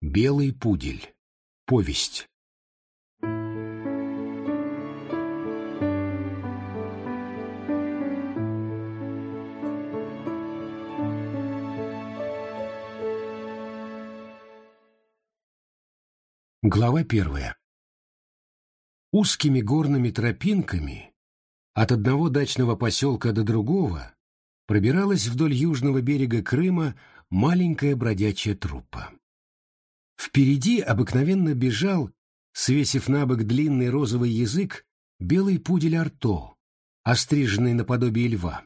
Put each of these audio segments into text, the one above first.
Белый пудель. Повесть. Глава первая. Узкими горными тропинками от одного дачного поселка до другого пробиралась вдоль южного берега Крыма маленькая бродячая труппа. Впереди обыкновенно бежал, свесив на бок длинный розовый язык, белый пудель Арто, остриженный наподобие льва.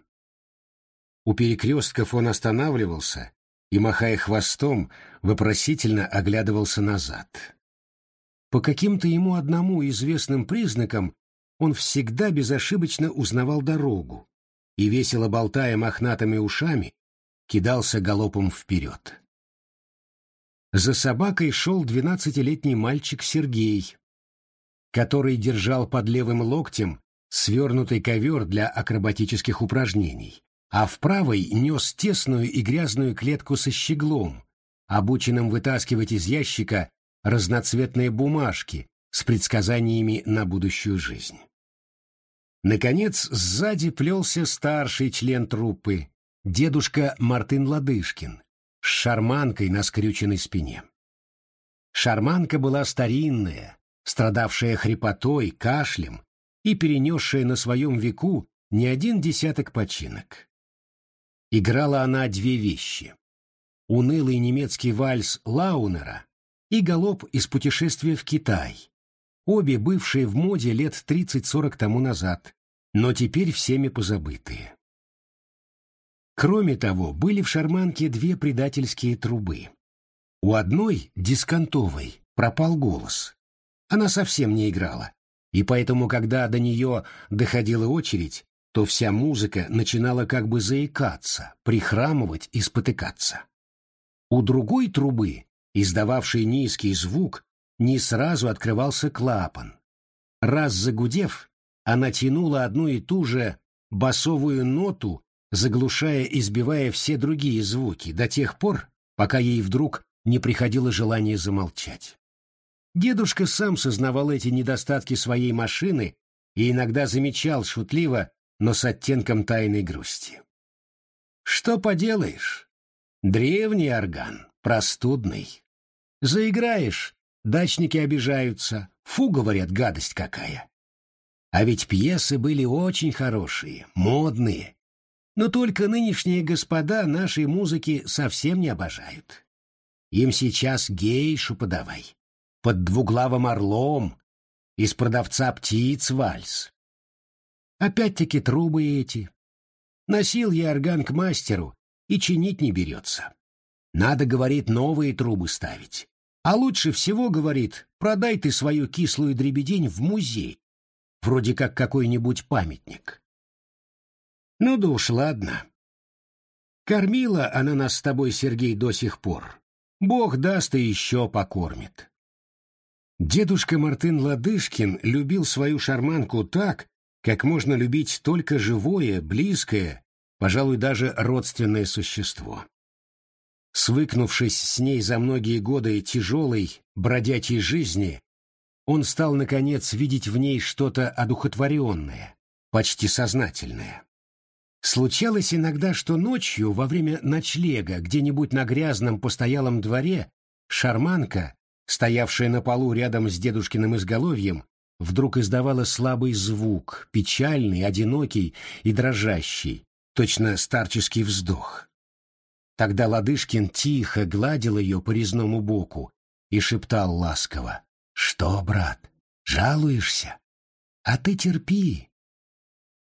У перекрестков он останавливался и, махая хвостом, вопросительно оглядывался назад. По каким-то ему одному известным признакам он всегда безошибочно узнавал дорогу и, весело болтая мохнатыми ушами, кидался галопом вперед. За собакой шел двенадцатилетний мальчик Сергей, который держал под левым локтем свернутый ковер для акробатических упражнений, а в правой нес тесную и грязную клетку со щеглом, обученным вытаскивать из ящика разноцветные бумажки с предсказаниями на будущую жизнь. Наконец, сзади плелся старший член труппы, дедушка Мартын Ладышкин, с шарманкой на скрюченной спине. Шарманка была старинная, страдавшая хрипотой, кашлем и перенесшая на своем веку не один десяток починок. Играла она две вещи. Унылый немецкий вальс Лаунера и галоп из путешествия в Китай, обе бывшие в моде лет 30-40 тому назад, но теперь всеми позабытые. Кроме того, были в шарманке две предательские трубы. У одной, дисконтовой, пропал голос. Она совсем не играла, и поэтому, когда до нее доходила очередь, то вся музыка начинала как бы заикаться, прихрамывать и спотыкаться. У другой трубы издававший низкий звук, не сразу открывался клапан. Раз загудев, она тянула одну и ту же басовую ноту, заглушая и сбивая все другие звуки до тех пор, пока ей вдруг не приходило желание замолчать. Дедушка сам сознавал эти недостатки своей машины и иногда замечал шутливо, но с оттенком тайной грусти. «Что поделаешь? Древний орган, простудный. Заиграешь, дачники обижаются. Фу, говорят, гадость какая. А ведь пьесы были очень хорошие, модные. Но только нынешние господа нашей музыки совсем не обожают. Им сейчас гейшу подавай. Под двуглавым орлом. Из продавца птиц вальс. Опять-таки трубы эти. Носил я орган к мастеру, и чинить не берется. Надо, говорит, новые трубы ставить. А лучше всего, говорит, продай ты свою кислую дребедень в музей, вроде как какой-нибудь памятник. Ну да уж ладно. Кормила она нас с тобой, Сергей, до сих пор. Бог даст и еще покормит. Дедушка Мартын Ладышкин любил свою шарманку так, как можно любить только живое, близкое, пожалуй, даже родственное существо. Свыкнувшись с ней за многие годы тяжелой, бродячей жизни, он стал, наконец, видеть в ней что-то одухотворенное, почти сознательное. Случалось иногда, что ночью, во время ночлега, где-нибудь на грязном постоялом дворе, шарманка, стоявшая на полу рядом с дедушкиным изголовьем, вдруг издавала слабый звук, печальный, одинокий и дрожащий, точно старческий вздох. Тогда Ладышкин тихо гладил ее по резному боку и шептал ласково. «Что, брат, жалуешься? А ты терпи.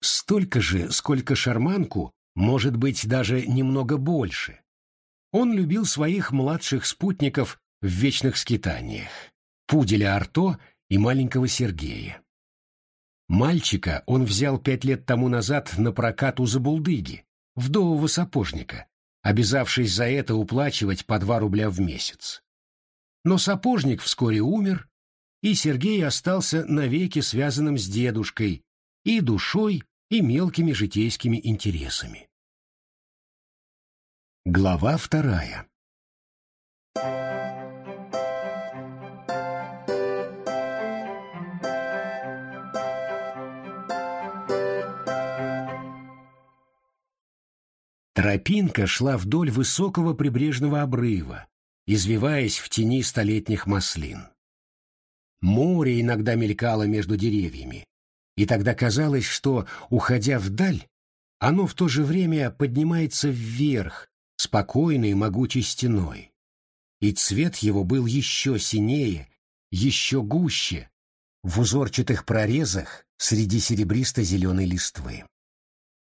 Столько же, сколько шарманку, может быть, даже немного больше. Он любил своих младших спутников в вечных скитаниях, пуделя Арто и маленького Сергея. Мальчика он взял пять лет тому назад на прокат у Забулдыги, вдового сапожника, обязавшись за это уплачивать по два рубля в месяц. Но сапожник вскоре умер, и Сергей остался навеки связанным с дедушкой и душой, и мелкими житейскими интересами. Глава вторая Тропинка шла вдоль высокого прибрежного обрыва, извиваясь в тени столетних маслин. Море иногда мелькало между деревьями, и тогда казалось, что, уходя вдаль, оно в то же время поднимается вверх, спокойной могучей стеной. И цвет его был еще синее, еще гуще, в узорчатых прорезах среди серебристо-зеленой листвы.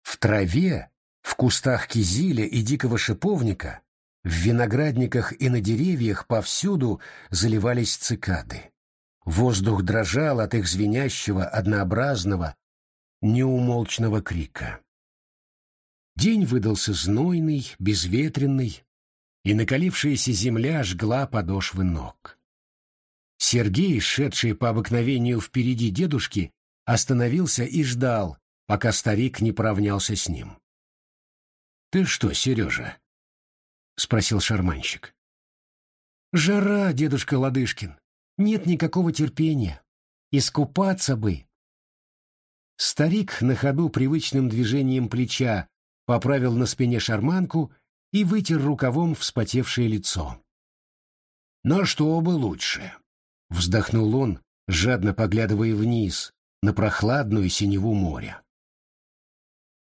В траве, в кустах кизиля и дикого шиповника, в виноградниках и на деревьях повсюду заливались цикады. Воздух дрожал от их звенящего, однообразного, неумолчного крика. День выдался знойный, безветренный, и накалившаяся земля жгла подошвы ног. Сергей, шедший по обыкновению впереди дедушки, остановился и ждал, пока старик не поравнялся с ним. — Ты что, Сережа? — спросил шарманщик. — Жара, дедушка Ладышкин. Нет никакого терпения. Искупаться бы. Старик на ходу привычным движением плеча поправил на спине шарманку и вытер рукавом вспотевшее лицо. «Но что бы лучше?» — вздохнул он, жадно поглядывая вниз, на прохладную синеву моря.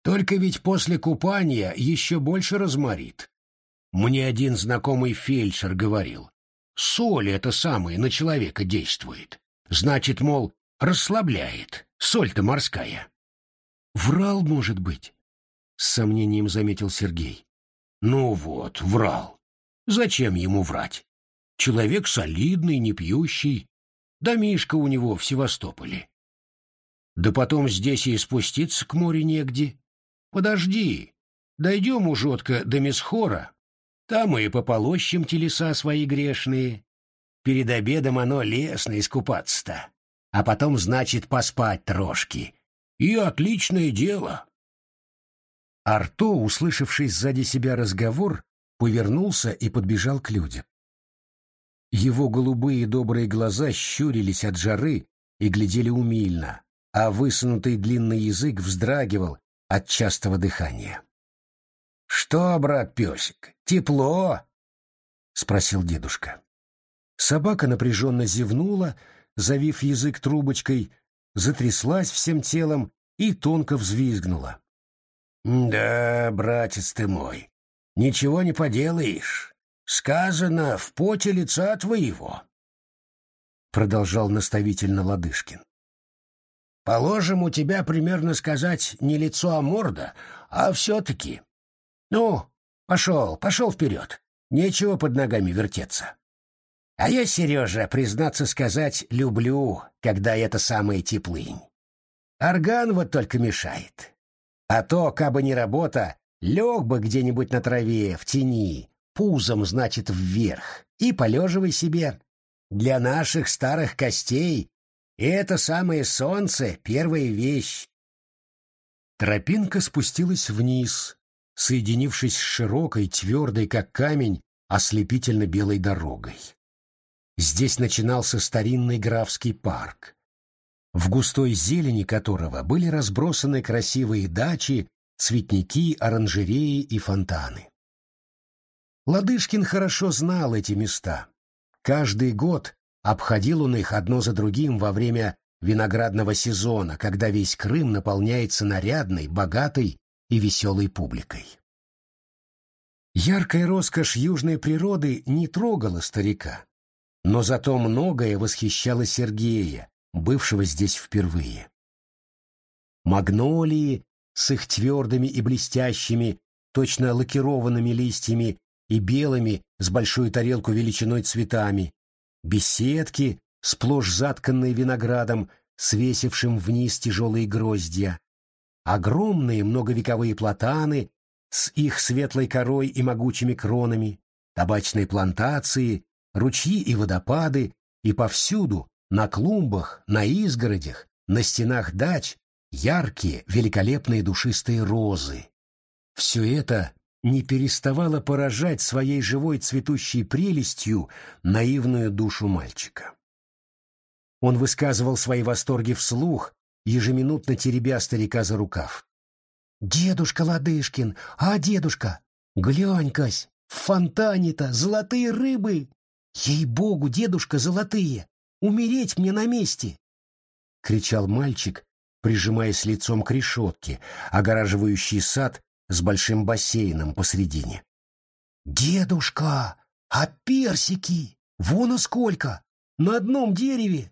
«Только ведь после купания еще больше разморит. Мне один знакомый фельдшер говорил, соль это самое на человека действует. Значит, мол, расслабляет, соль-то морская». «Врал, может быть?» — с сомнением заметил Сергей. «Ну вот, врал. Зачем ему врать? Человек солидный, не пьющий. Домишка у него в Севастополе. Да потом здесь и спуститься к морю негде. Подожди, дойдем ужотко до Месхора, там и пополощем телеса свои грешные. Перед обедом оно лестно искупаться-то, а потом, значит, поспать трошки. И отличное дело. Арто, услышавший сзади себя разговор, повернулся и подбежал к людям. Его голубые добрые глаза щурились от жары и глядели умильно, а высунутый длинный язык вздрагивал от частого дыхания. — Что, брат-песик, тепло? — спросил дедушка. Собака напряженно зевнула, завив язык трубочкой, затряслась всем телом и тонко взвизгнула. «Да, братец ты мой, ничего не поделаешь. Сказано в поте лица твоего», — продолжал наставительно Ладышкин. «Положим, у тебя, примерно сказать, не лицо, а морда, а все-таки. Ну, пошел, пошел вперед, нечего под ногами вертеться». А я, Сережа, признаться сказать, люблю, когда это самая теплынь. Орган вот только мешает. А то, кабы не работа, лег бы где-нибудь на траве, в тени, пузом, значит, вверх, и полеживай себе. Для наших старых костей это самое солнце — первая вещь. Тропинка спустилась вниз, соединившись с широкой, твердой, как камень, ослепительно белой дорогой. Здесь начинался старинный графский парк в густой зелени которого были разбросаны красивые дачи, цветники, оранжереи и фонтаны. Ладышкин хорошо знал эти места. Каждый год обходил он их одно за другим во время виноградного сезона, когда весь Крым наполняется нарядной, богатой и веселой публикой. Яркая роскошь южной природы не трогала старика, но зато многое восхищало Сергея, бывшего здесь впервые. Магнолии с их твердыми и блестящими, точно лакированными листьями и белыми с большую тарелку величиной цветами, беседки, сплошь затканные виноградом, свесившим вниз тяжелые гроздья, огромные многовековые платаны с их светлой корой и могучими кронами, табачные плантации, ручьи и водопады, и повсюду на клумбах, на изгородях, на стенах дач яркие, великолепные душистые розы. Все это не переставало поражать своей живой цветущей прелестью наивную душу мальчика. Он высказывал свои восторги вслух, ежеминутно теребя старика за рукав. Дедушка Ладышкин, а дедушка, глянь-кась, в фонтане-то золотые рыбы! Ей-богу, дедушка, золотые! Умереть мне на месте!» — кричал мальчик, прижимаясь лицом к решетке, огораживающей сад с большим бассейном посредине. «Дедушка, а персики? Вон и сколько! На одном дереве!»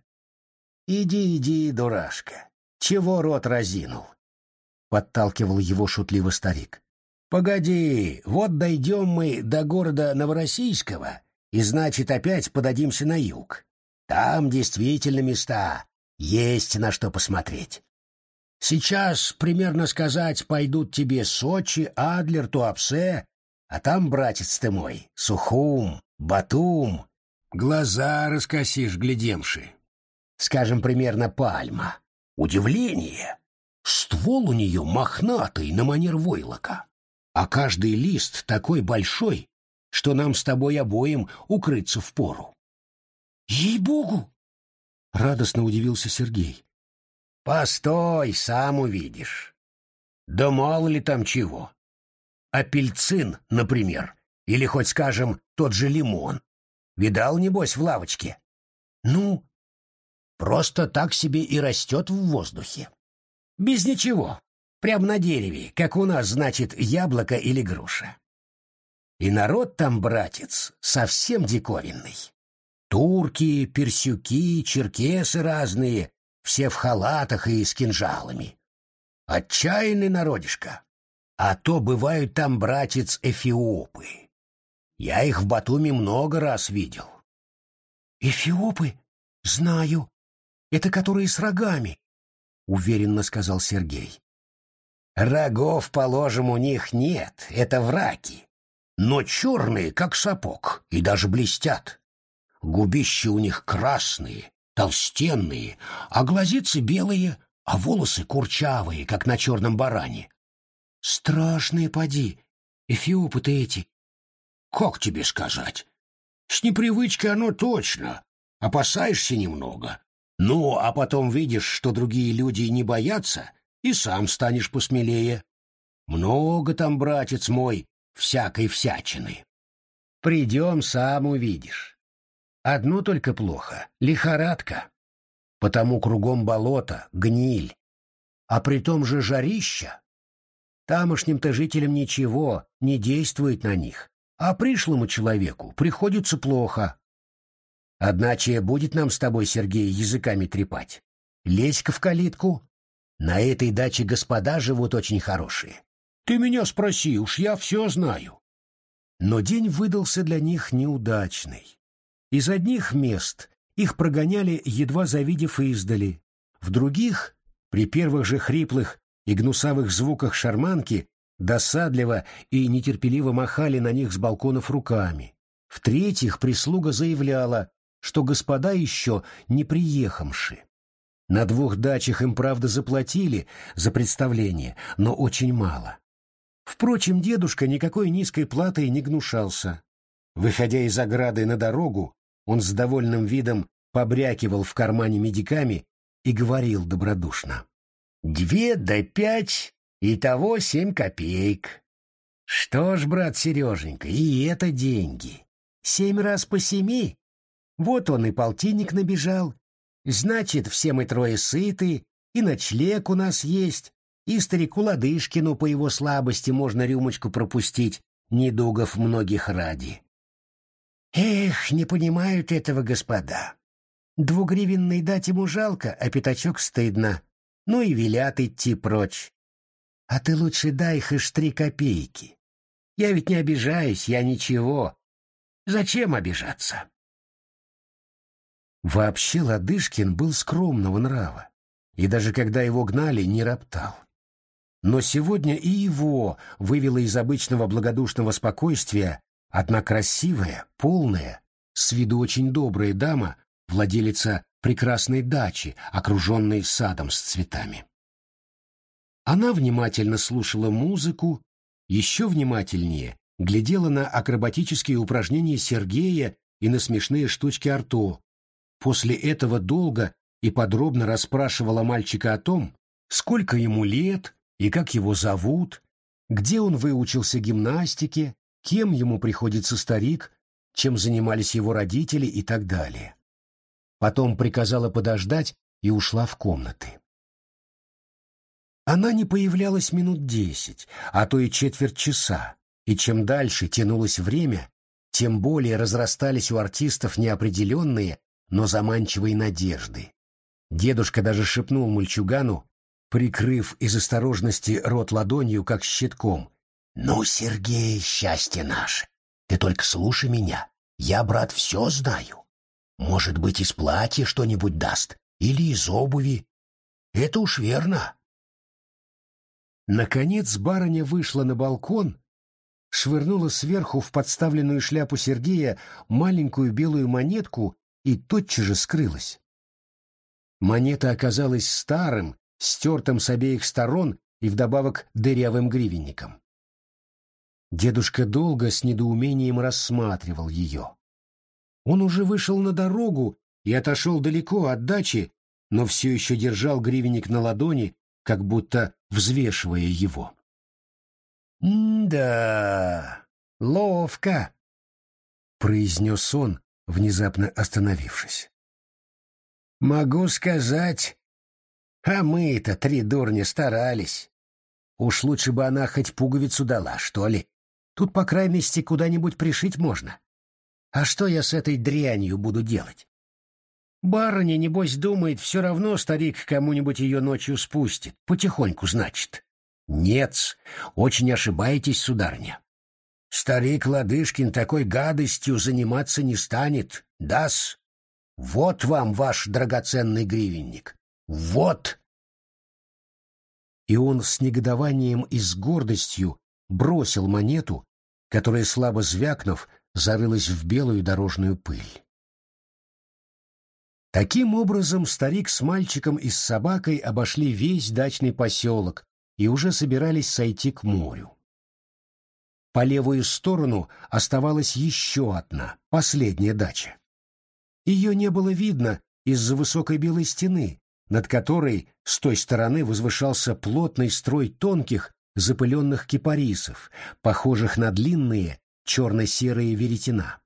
«Иди, иди, дурашка! Чего рот разинул?» — подталкивал его шутливо старик. «Погоди, вот дойдем мы до города Новороссийского, и, значит, опять подадимся на юг. Там действительно места, есть на что посмотреть. Сейчас, примерно сказать, пойдут тебе Сочи, Адлер, Туапсе, а там, братец ты мой, Сухум, Батум. Глаза раскосишь, глядемши. Скажем, примерно Пальма. Удивление. Ствол у нее мохнатый на манер войлока, а каждый лист такой большой, что нам с тобой обоим укрыться в пору. Ей-богу! Радостно удивился Сергей. Постой, сам увидишь. Да мало ли там чего. Апельцин, например, или хоть, скажем, тот же лимон. Видал, небось, в лавочке? Ну, просто так себе и растет в воздухе. Без ничего, прямо на дереве, как у нас, значит, яблоко или груша. И народ там, братец, совсем диковинный. Турки, персюки, черкесы разные, все в халатах и с кинжалами. Отчаянный народишко. А то бывают там, братец, эфиопы. Я их в Батуми много раз видел. Эфиопы? Знаю. Это которые с рогами, уверенно сказал Сергей. Рогов, положим, у них нет, это враки но черные, как сапог, и даже блестят. Губища у них красные, толстенные, а глазицы белые, а волосы курчавые, как на черном баране. Страшные поди, эфиопы-то эти. Как тебе сказать? С непривычки оно точно. Опасаешься немного. Ну, а потом видишь, что другие люди не боятся, и сам станешь посмелее. Много там, братец мой, всякой всячины. Придем, сам увидишь. Одно только плохо — лихорадка. Потому кругом болото, гниль. А при том же жарища. Тамошним-то жителям ничего не действует на них, а пришлому человеку приходится плохо. Одначе будет нам с тобой, Сергей, языками трепать. Лезь-ка в калитку. На этой даче господа живут очень хорошие. Ты меня спроси, уж я все знаю. Но день выдался для них неудачный. Из одних мест их прогоняли, едва завидев издали. В других, при первых же хриплых и гнусавых звуках шарманки, досадливо и нетерпеливо махали на них с балконов руками. В-третьих, прислуга заявляла, что господа еще не приехавши. На двух дачах им, правда, заплатили за представление, но очень мало. Впрочем, дедушка никакой низкой платой не гнушался. Выходя из ограды на дорогу, он с довольным видом побрякивал в кармане медиками и говорил добродушно. «Две да пять, и того семь копеек. Что ж, брат Сереженька, и это деньги. Семь раз по семи. Вот он и полтинник набежал. Значит, все мы трое сыты, и ночлег у нас есть, и старику Ладышкину по его слабости можно рюмочку пропустить, недугов многих ради. Эх, не понимают этого господа. Двугривенный дать ему жалко, а пятачок стыдно. Ну и велят идти прочь. А ты лучше дай ишь три копейки. Я ведь не обижаюсь, я ничего. Зачем обижаться? Вообще Ладышкин был скромного нрава, и даже когда его гнали, не роптал. Но сегодня и его вывело из обычного благодушного спокойствия одна красивая, полная, с виду очень добрая дама, владелица прекрасной дачи, окруженной садом с цветами. Она внимательно слушала музыку, еще внимательнее глядела на акробатические упражнения Сергея и на смешные штучки Арто. После этого долго и подробно расспрашивала мальчика о том, сколько ему лет, и как его зовут, где он выучился гимнастике, кем ему приходится старик, чем занимались его родители и так далее. Потом приказала подождать и ушла в комнаты. Она не появлялась минут десять, а то и четверть часа, и чем дальше тянулось время, тем более разрастались у артистов неопределенные, но заманчивые надежды. Дедушка даже шепнул мальчугану, прикрыв из осторожности рот ладонью, как щитком. «Ну, Сергей, счастье наше! Ты только слушай меня. Я, брат, все знаю. Может быть, из платья что-нибудь даст, или из обуви. Это уж верно». Наконец барыня вышла на балкон, швырнула сверху в подставленную шляпу Сергея маленькую белую монетку и тотчас же скрылась. Монета оказалась старым, стертым с обеих сторон и вдобавок дырявым гривенником. Дедушка долго с недоумением рассматривал ее. Он уже вышел на дорогу и отошел далеко от дачи, но все еще держал гривенник на ладони, как будто взвешивая его. «Да, ловко», — произнес он, внезапно остановившись. «Могу сказать, а мы-то, три дурня, старались. Уж лучше бы она хоть пуговицу дала, что ли. Тут, по крайности, куда-нибудь пришить можно. А что я с этой дрянью буду делать? Барыня, небось, думает, все равно старик кому-нибудь ее ночью спустит. Потихоньку, значит. Нет, очень ошибаетесь, сударыня. Старик Ладышкин такой гадостью заниматься не станет, дас. Вот вам ваш драгоценный гривенник. Вот! И он с негодованием и с гордостью бросил монету, которая, слабо звякнув, зарылась в белую дорожную пыль. Таким образом, старик с мальчиком и с собакой обошли весь дачный поселок и уже собирались сойти к морю. По левую сторону оставалась еще одна, последняя дача. Ее не было видно из-за высокой белой стены, над которой с той стороны возвышался плотный строй тонких запыленных кипарисов, похожих на длинные черно-серые веретена.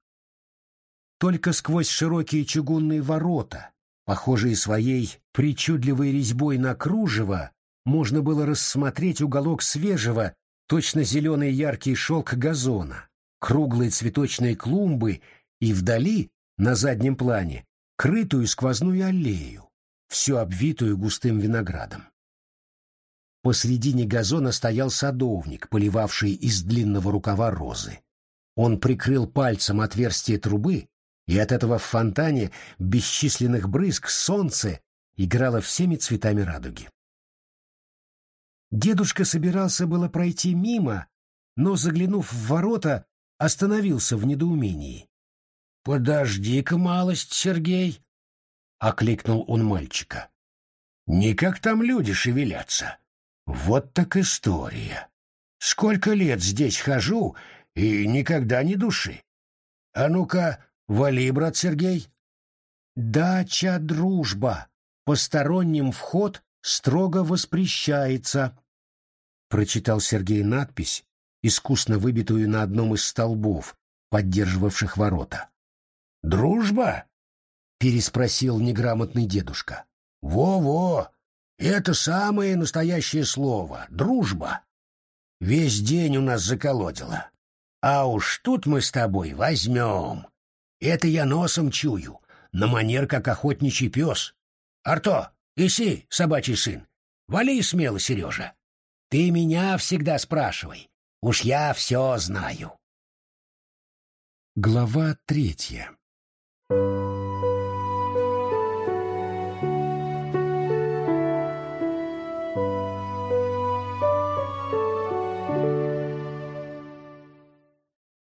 Только сквозь широкие чугунные ворота, похожие своей причудливой резьбой на кружево, можно было рассмотреть уголок свежего, точно зеленый яркий шелк газона, круглые цветочные клумбы и вдали на заднем плане крытую сквозную аллею, всю обвитую густым виноградом. Посредине газона стоял садовник, поливавший из длинного рукава розы. Он прикрыл пальцем отверстие трубы, и от этого в фонтане бесчисленных брызг солнце играло всеми цветами радуги. Дедушка собирался было пройти мимо, но, заглянув в ворота, остановился в недоумении. — Подожди-ка малость, Сергей! — окликнул он мальчика. — Никак там люди шевелятся. Вот так история. Сколько лет здесь хожу, и никогда ни души. А ну-ка, вали, брат Сергей. Дача дружба. Посторонним вход строго воспрещается. Прочитал Сергей надпись, искусно выбитую на одном из столбов, поддерживавших ворота. «Дружба?» — переспросил неграмотный дедушка. «Во-во! Это самое настоящее слово — дружба. Весь день у нас заколодило. А уж тут мы с тобой возьмем. Это я носом чую, на манер, как охотничий пес. Арто, иси, собачий сын, вали смело, Сережа. Ты меня всегда спрашивай, уж я все знаю. Глава третья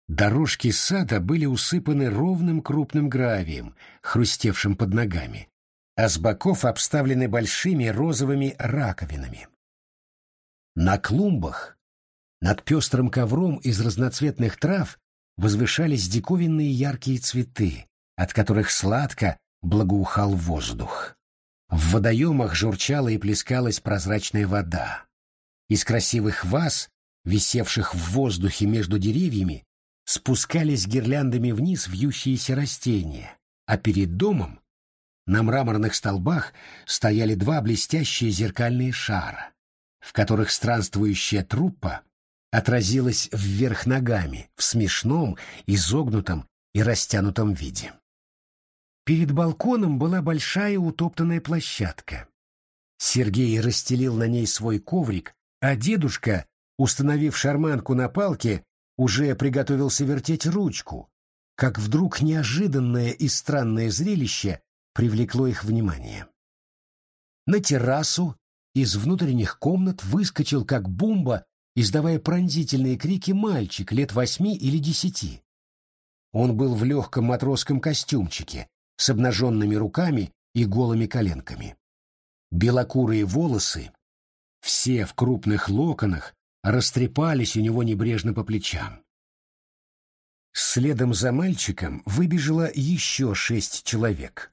Дорожки сада были усыпаны ровным крупным гравием, хрустевшим под ногами, а с боков обставлены большими розовыми раковинами. На клумбах, над пестрым ковром из разноцветных трав, возвышались диковинные яркие цветы, от которых сладко благоухал воздух. В водоемах журчала и плескалась прозрачная вода. Из красивых ваз, висевших в воздухе между деревьями, спускались гирляндами вниз вьющиеся растения, а перед домом на мраморных столбах стояли два блестящие зеркальные шара, в которых странствующая труппа отразилась вверх ногами в смешном, изогнутом и растянутом виде. Перед балконом была большая утоптанная площадка. Сергей расстелил на ней свой коврик, а дедушка, установив шарманку на палке, уже приготовился вертеть ручку, как вдруг неожиданное и странное зрелище привлекло их внимание. На террасу из внутренних комнат выскочил, как бомба, издавая пронзительные крики мальчик лет восьми или десяти. Он был в легком матросском костюмчике, с обнаженными руками и голыми коленками. Белокурые волосы, все в крупных локонах, растрепались у него небрежно по плечам. Следом за мальчиком выбежало еще шесть человек.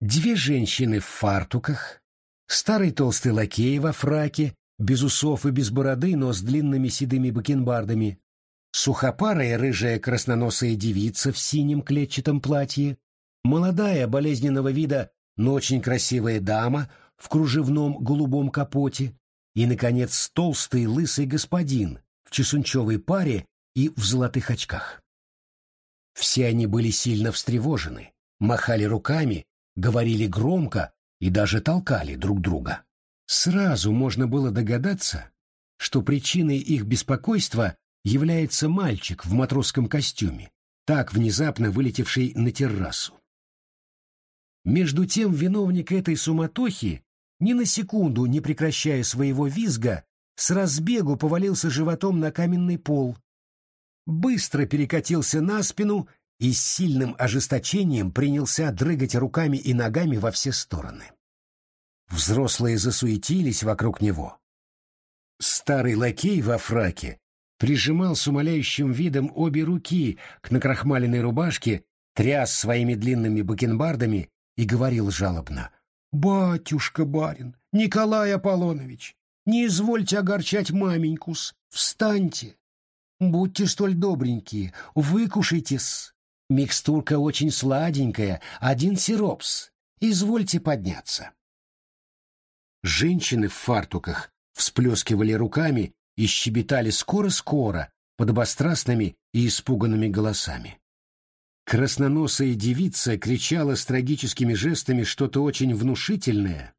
Две женщины в фартуках, старый толстый лакей во фраке, без усов и без бороды, но с длинными седыми бакенбардами, сухопарая рыжая красноносая девица в синем клетчатом платье, молодая болезненного вида, но очень красивая дама в кружевном голубом капоте. И, наконец, толстый лысый господин в чесунчевой паре и в золотых очках. Все они были сильно встревожены, махали руками, говорили громко и даже толкали друг друга. Сразу можно было догадаться, что причиной их беспокойства является мальчик в матросском костюме, так внезапно вылетевший на террасу. Между тем виновник этой суматохи, ни на секунду не прекращая своего визга, с разбегу повалился животом на каменный пол, быстро перекатился на спину и с сильным ожесточением принялся дрыгать руками и ногами во все стороны. Взрослые засуетились вокруг него. Старый лакей во фраке прижимал с умоляющим видом обе руки к накрахмаленной рубашке, тряс своими длинными бакенбардами и говорил жалобно. «Батюшка барин, Николай Аполлонович, не извольте огорчать маменькус, встаньте, будьте столь добренькие, выкушайтесь. Микстурка очень сладенькая, один сиропс, извольте подняться». Женщины в фартуках всплескивали руками и щебетали скоро-скоро, подобострастными и испуганными голосами. Красноносая девица кричала с трагическими жестами что-то очень внушительное,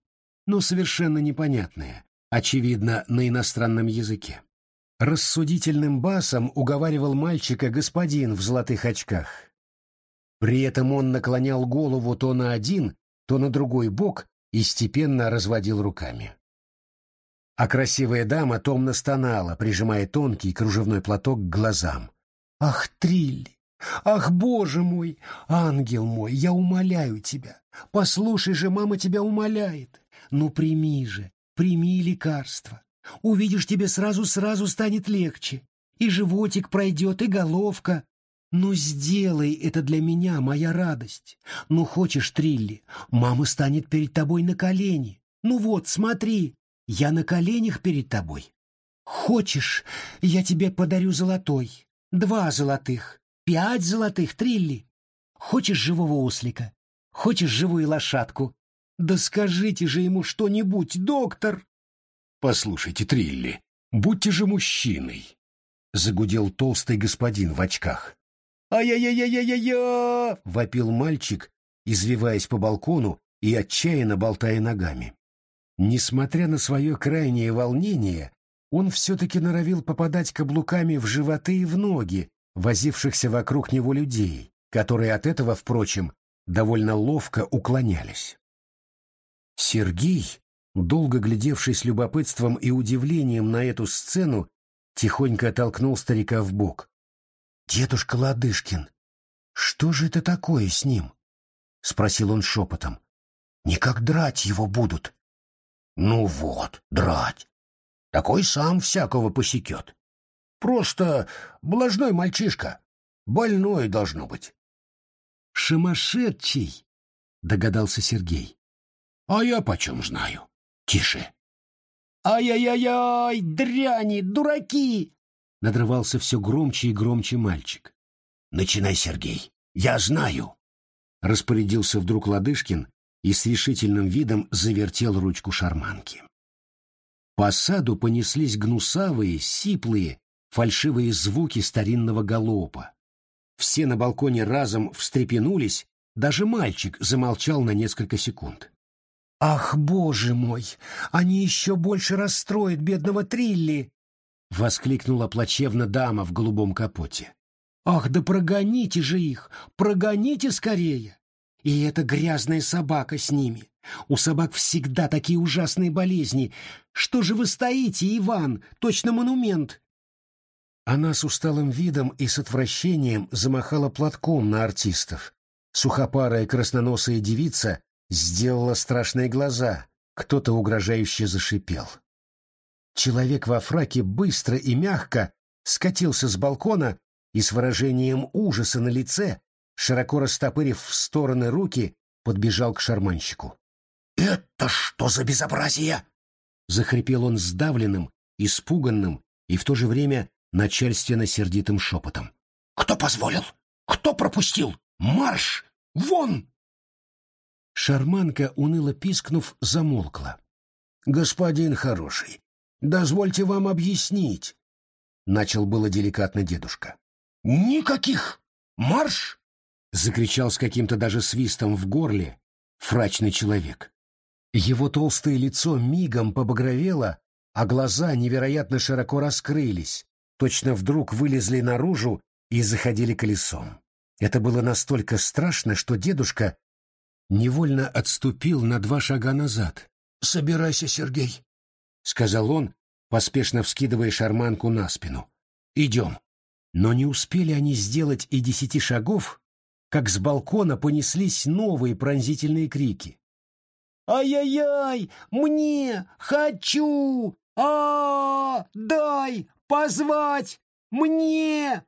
но совершенно непонятное, очевидно, на иностранном языке. Рассудительным басом уговаривал мальчика господин в золотых очках. При этом он наклонял голову то на один, то на другой бок и степенно разводил руками. А красивая дама томно стонала, прижимая тонкий кружевной платок к глазам. «Ах, Трилли! Ах, Боже мой! Ангел мой, я умоляю тебя! Послушай же, мама тебя умоляет! Ну, прими же, прими лекарство! Увидишь, тебе сразу-сразу станет легче, и животик пройдет, и головка, ну, сделай это для меня, моя радость. Ну, хочешь, Трилли, мама станет перед тобой на колени. Ну вот, смотри, я на коленях перед тобой. Хочешь, я тебе подарю золотой, два золотых, пять золотых, Трилли. Хочешь живого ослика? Хочешь живую лошадку? Да скажите же ему что-нибудь, доктор. Послушайте, Трилли, будьте же мужчиной, — загудел толстый господин в очках. «Ай-яй-яй-яй-яй-я!» — вопил мальчик, извиваясь по балкону и отчаянно болтая ногами. Несмотря на свое крайнее волнение, он все-таки норовил попадать каблуками в животы и в ноги, возившихся вокруг него людей, которые от этого, впрочем, довольно ловко уклонялись. Сергей, долго глядевший с любопытством и удивлением на эту сцену, тихонько толкнул старика в бок. «Дедушка Ладышкин, что же это такое с ним?» — спросил он шепотом. «Никак драть его будут». «Ну вот, драть. Такой сам всякого посекет. Просто блажной мальчишка. Больной должно быть». «Шимашедчий», — догадался Сергей. «А я почем знаю? Тише». «Ай-яй-яй-яй! Дряни! Дураки!» Надрывался все громче и громче мальчик. «Начинай, Сергей! Я знаю!» Распорядился вдруг Ладышкин и с решительным видом завертел ручку шарманки. По саду понеслись гнусавые, сиплые, фальшивые звуки старинного галопа. Все на балконе разом встрепенулись, даже мальчик замолчал на несколько секунд. «Ах, боже мой! Они еще больше расстроят бедного Трилли!» — воскликнула плачевно дама в голубом капоте. «Ах, да прогоните же их! Прогоните скорее! И эта грязная собака с ними! У собак всегда такие ужасные болезни! Что же вы стоите, Иван? Точно монумент!» Она с усталым видом и с отвращением замахала платком на артистов. Сухопарая красноносая девица сделала страшные глаза, кто-то угрожающе зашипел. Человек во фраке быстро и мягко скатился с балкона и с выражением ужаса на лице, широко растопырив в стороны руки, подбежал к шарманщику. «Это что за безобразие?» Захрипел он сдавленным, испуганным и в то же время начальственно-сердитым шепотом. «Кто позволил? Кто пропустил? Марш! Вон!» Шарманка, уныло пискнув, замолкла. «Господин хороший, дозвольте вам объяснить», — начал было деликатно дедушка. «Никаких! Марш!» — закричал с каким-то даже свистом в горле фрачный человек. Его толстое лицо мигом побагровело, а глаза невероятно широко раскрылись, точно вдруг вылезли наружу и заходили колесом. Это было настолько страшно, что дедушка невольно отступил на два шага назад. «Собирайся, Сергей», — сказал он, поспешно вскидывая шарманку на спину. «Идем». Но не успели они сделать и десяти шагов, как с балкона понеслись новые пронзительные крики. «Ай-яй-яй! Мне! Хочу! а, -а, -а Дай! Позвать! Мне!»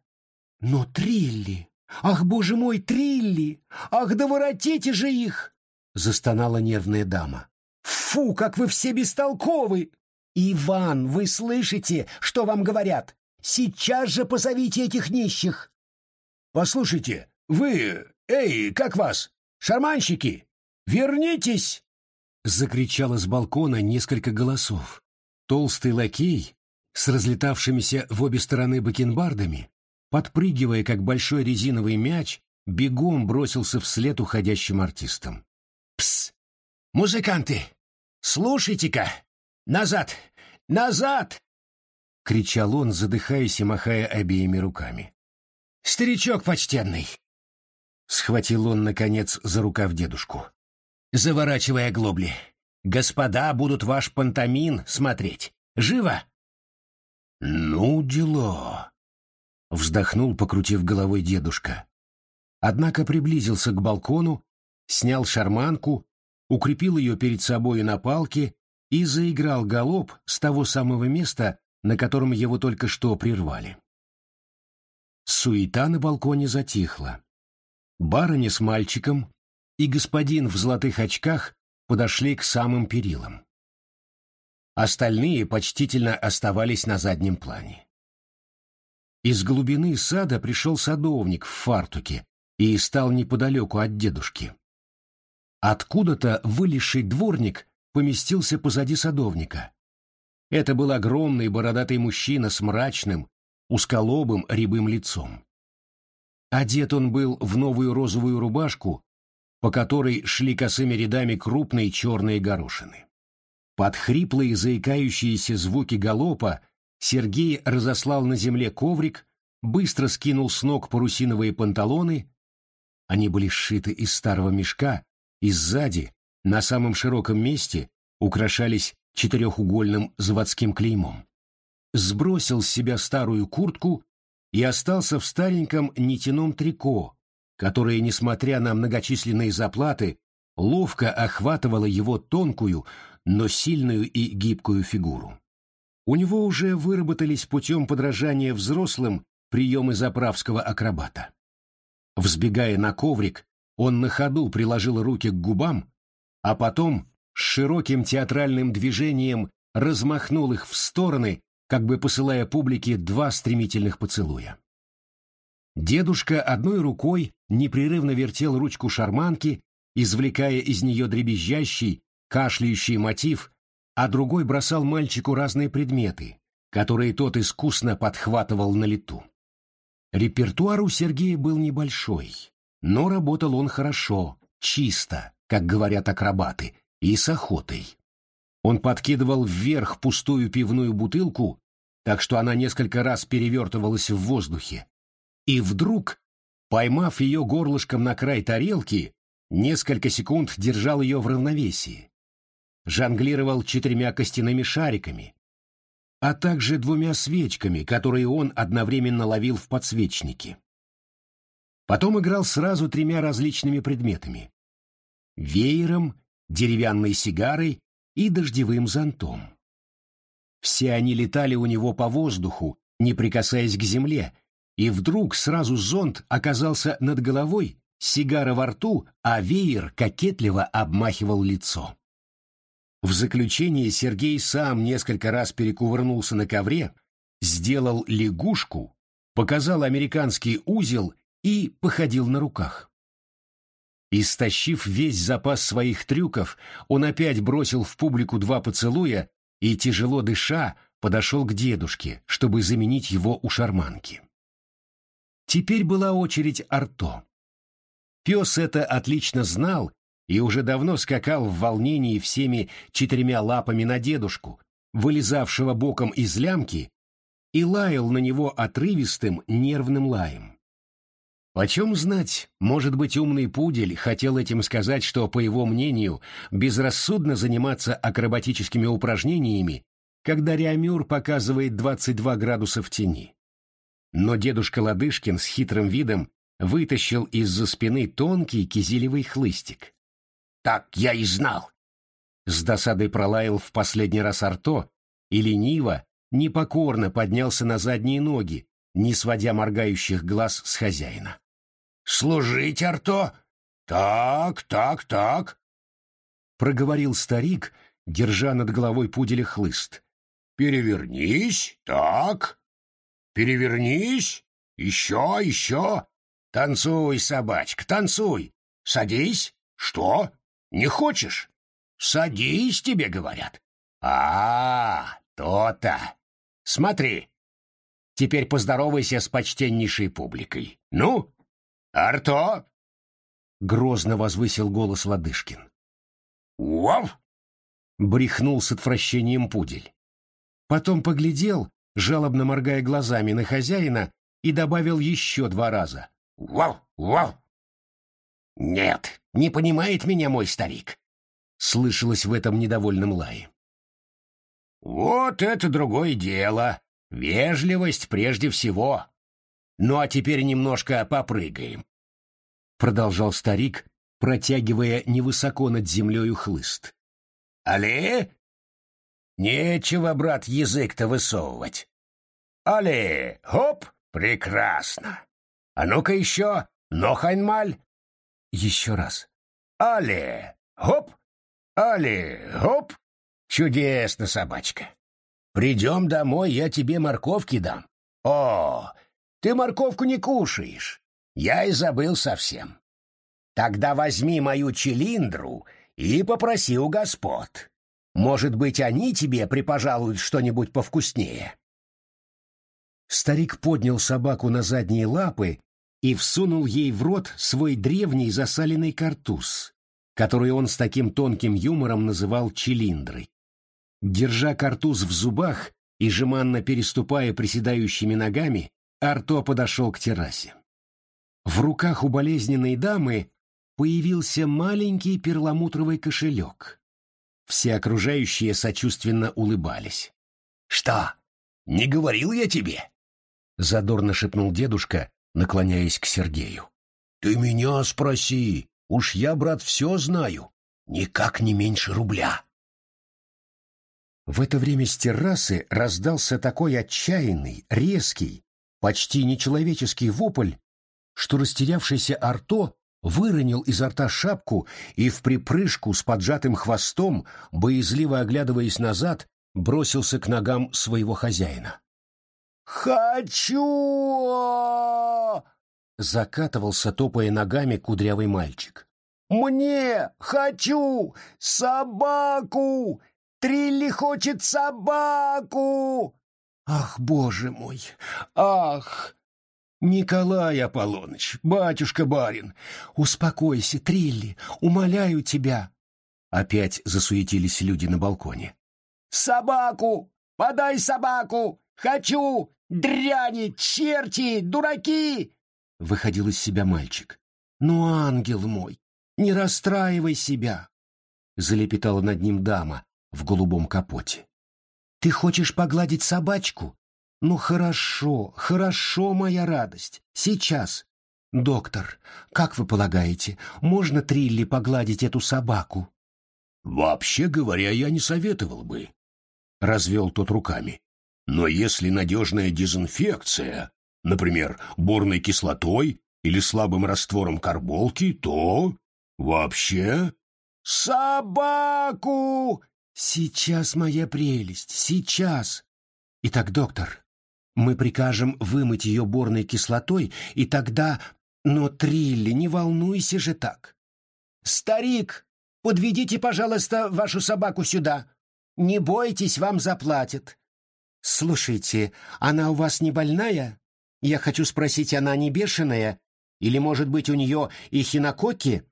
«Но Трилли! Ах, боже мой, Трилли! Ах, да воротите же их!» — застонала нервная дама. «Фу, как вы все бестолковы!» «Иван, вы слышите, что вам говорят? Сейчас же позовите этих нищих!» «Послушайте, вы... Эй, как вас? Шарманщики! Вернитесь!» Закричало с балкона несколько голосов. Толстый лакей с разлетавшимися в обе стороны бакенбардами подпрыгивая, как большой резиновый мяч, бегом бросился вслед уходящим артистам. «Пс! Музыканты! Слушайте-ка! Назад! Назад!» — кричал он, задыхаясь и махая обеими руками. «Старичок почтенный!» — схватил он, наконец, за рукав дедушку. «Заворачивая глобли. Господа будут ваш пантомин смотреть. Живо!» «Ну, дела!» вздохнул, покрутив головой дедушка. Однако приблизился к балкону, снял шарманку, укрепил ее перед собой на палке и заиграл галоп с того самого места, на котором его только что прервали. Суета на балконе затихла. Барыня с мальчиком и господин в золотых очках подошли к самым перилам. Остальные почтительно оставались на заднем плане. Из глубины сада пришел садовник в фартуке и стал неподалеку от дедушки. Откуда-то вылезший дворник поместился позади садовника. Это был огромный бородатый мужчина с мрачным, узколобым рябым лицом. Одет он был в новую розовую рубашку, по которой шли косыми рядами крупные черные горошины. Под хриплые заикающиеся звуки галопа Сергей разослал на земле коврик, быстро скинул с ног парусиновые панталоны. Они были сшиты из старого мешка, и сзади, на самом широком месте, украшались четырехугольным заводским клеймом. Сбросил с себя старую куртку и остался в стареньком нитяном трико, которое, несмотря на многочисленные заплаты, ловко охватывало его тонкую, но сильную и гибкую фигуру. У него уже выработались путем подражания взрослым приемы заправского акробата. Взбегая на коврик, он на ходу приложил руки к губам, а потом с широким театральным движением размахнул их в стороны, как бы посылая публике два стремительных поцелуя. Дедушка одной рукой непрерывно вертел ручку шарманки, извлекая из нее дребезжащий, кашляющий мотив, а другой бросал мальчику разные предметы, которые тот искусно подхватывал на лету. Репертуар у Сергея был небольшой, но работал он хорошо, чисто, как говорят акробаты, и с охотой. Он подкидывал вверх пустую пивную бутылку, так что она несколько раз перевертывалась в воздухе, и вдруг, поймав ее горлышком на край тарелки, несколько секунд держал ее в равновесии. Жонглировал четырьмя костяными шариками, а также двумя свечками, которые он одновременно ловил в подсвечнике. Потом играл сразу тремя различными предметами — веером, деревянной сигарой и дождевым зонтом. Все они летали у него по воздуху, не прикасаясь к земле, и вдруг сразу зонт оказался над головой, сигара во рту, а веер кокетливо обмахивал лицо. В заключение Сергей сам несколько раз перекувырнулся на ковре, сделал лягушку, показал американский узел и походил на руках. Истощив весь запас своих трюков, он опять бросил в публику два поцелуя и, тяжело дыша, подошел к дедушке, чтобы заменить его у шарманки. Теперь была очередь Арто. Пес это отлично знал и уже давно скакал в волнении всеми четырьмя лапами на дедушку, вылезавшего боком из лямки, и лаял на него отрывистым нервным лаем. Почем знать, может быть, умный пудель хотел этим сказать, что, по его мнению, безрассудно заниматься акробатическими упражнениями, когда Реамюр показывает 22 градуса в тени. Но дедушка Ладышкин с хитрым видом вытащил из-за спины тонкий кизилевый хлыстик. «Так я и знал!» С досадой пролаял в последний раз Арто и лениво, непокорно поднялся на задние ноги, не сводя моргающих глаз с хозяина. Служить, Арто? Так, так, так. Проговорил старик, держа над головой пуделя хлыст. Перевернись, так. Перевернись, еще, еще. Танцуй, собачка, танцуй. Садись. Что? Не хочешь? Садись, тебе говорят. А, то-то. Смотри. Теперь поздоровайся с почтеннейшей публикой. Ну, «Арто!» — грозно возвысил голос Ладышкин. «Уав!» — брехнул с отвращением пудель. Потом поглядел, жалобно моргая глазами на хозяина, и добавил еще два раза. «Вау! Вау!» «Нет, не понимает меня мой старик!» — слышалось в этом недовольном лае. «Вот это другое дело! Вежливость прежде всего!» Ну а теперь немножко попрыгаем. Продолжал старик, протягивая невысоко над землею хлыст. Але? Нечего, брат, язык-то высовывать. Але, хоп, прекрасно. А ну-ка еще, нохайнмаль. Еще раз. Але, хоп, але, хоп. Чудесно, собачка. Придем домой, я тебе морковки дам. О, ты морковку не кушаешь. Я и забыл совсем. Тогда возьми мою чилиндру и попроси у господ. Может быть, они тебе припожалуют что-нибудь повкуснее. Старик поднял собаку на задние лапы и всунул ей в рот свой древний засаленный картуз, который он с таким тонким юмором называл чилиндрой. Держа картуз в зубах и жеманно переступая приседающими ногами, Арто подошел к террасе. В руках у болезненной дамы появился маленький перламутровый кошелек. Все окружающие сочувственно улыбались. «Что, не говорил я тебе?» — задорно шепнул дедушка, наклоняясь к Сергею. «Ты меня спроси, уж я, брат, все знаю, никак не меньше рубля». В это время с террасы раздался такой отчаянный, резкий, почти нечеловеческий вопль, что растерявшийся Арто выронил изо рта шапку и в припрыжку с поджатым хвостом, боязливо оглядываясь назад, бросился к ногам своего хозяина. «Хочу!» — закатывался, топая ногами, кудрявый мальчик. «Мне! Хочу! Собаку! Трилли хочет собаку!» «Ах, боже мой! Ах!» «Николай Аполлоныч, батюшка-барин, успокойся, Трилли, умоляю тебя!» Опять засуетились люди на балконе. «Собаку! Подай собаку! Хочу! Дряни, черти, дураки!» Выходил из себя мальчик. «Ну, ангел мой, не расстраивай себя!» Залепетала над ним дама в голубом капоте. «Ты хочешь погладить собачку? Ну хорошо, хорошо, моя радость. Сейчас. Доктор, как вы полагаете, можно Трилли погладить эту собаку? Вообще говоря, я не советовал бы. Развел тот руками. Но если надежная дезинфекция, например, борной кислотой или слабым раствором карболки, то вообще... «Собаку!» «Сейчас, моя прелесть, сейчас!» «Итак, доктор, мы прикажем вымыть ее борной кислотой, и тогда... Но, Трилли, не волнуйся же так. Старик, подведите, пожалуйста, вашу собаку сюда. Не бойтесь, вам заплатят. Слушайте, она у вас не больная? Я хочу спросить, она не бешеная? Или, может быть, у нее и хинококи?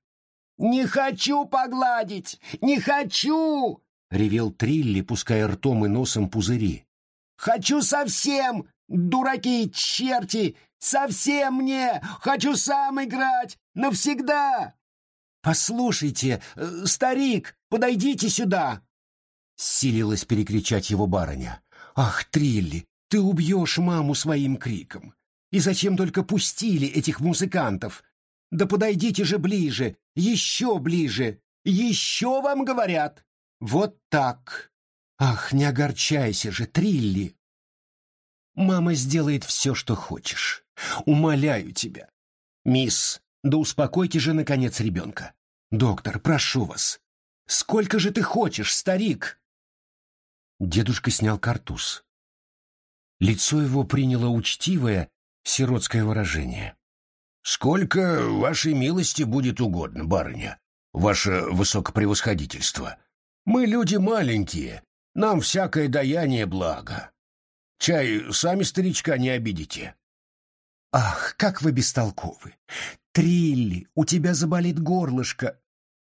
Не хочу погладить! Не хочу! — ревел Трилли, пуская ртом и носом пузыри. Хочу совсем, дураки, черти, совсем мне. Хочу сам играть, навсегда. Послушайте, э, старик, подойдите сюда. Силилась перекричать его барыня. Ах, Трилли, ты убьешь маму своим криком. И зачем только пустили этих музыкантов? Да подойдите же ближе, еще ближе. Еще вам говорят. Вот так. Ах, не огорчайся же, Трилли. Мама сделает все, что хочешь. Умоляю тебя. Мисс, да успокойте же, наконец, ребенка. Доктор, прошу вас. Сколько же ты хочешь, старик? Дедушка снял картуз. Лицо его приняло учтивое, сиротское выражение. «Сколько вашей милости будет угодно, барыня, ваше высокопревосходительство. Мы люди маленькие, нам всякое даяние благо. Чай сами старичка не обидите. Ах, как вы бестолковы! Трилли, у тебя заболит горлышко.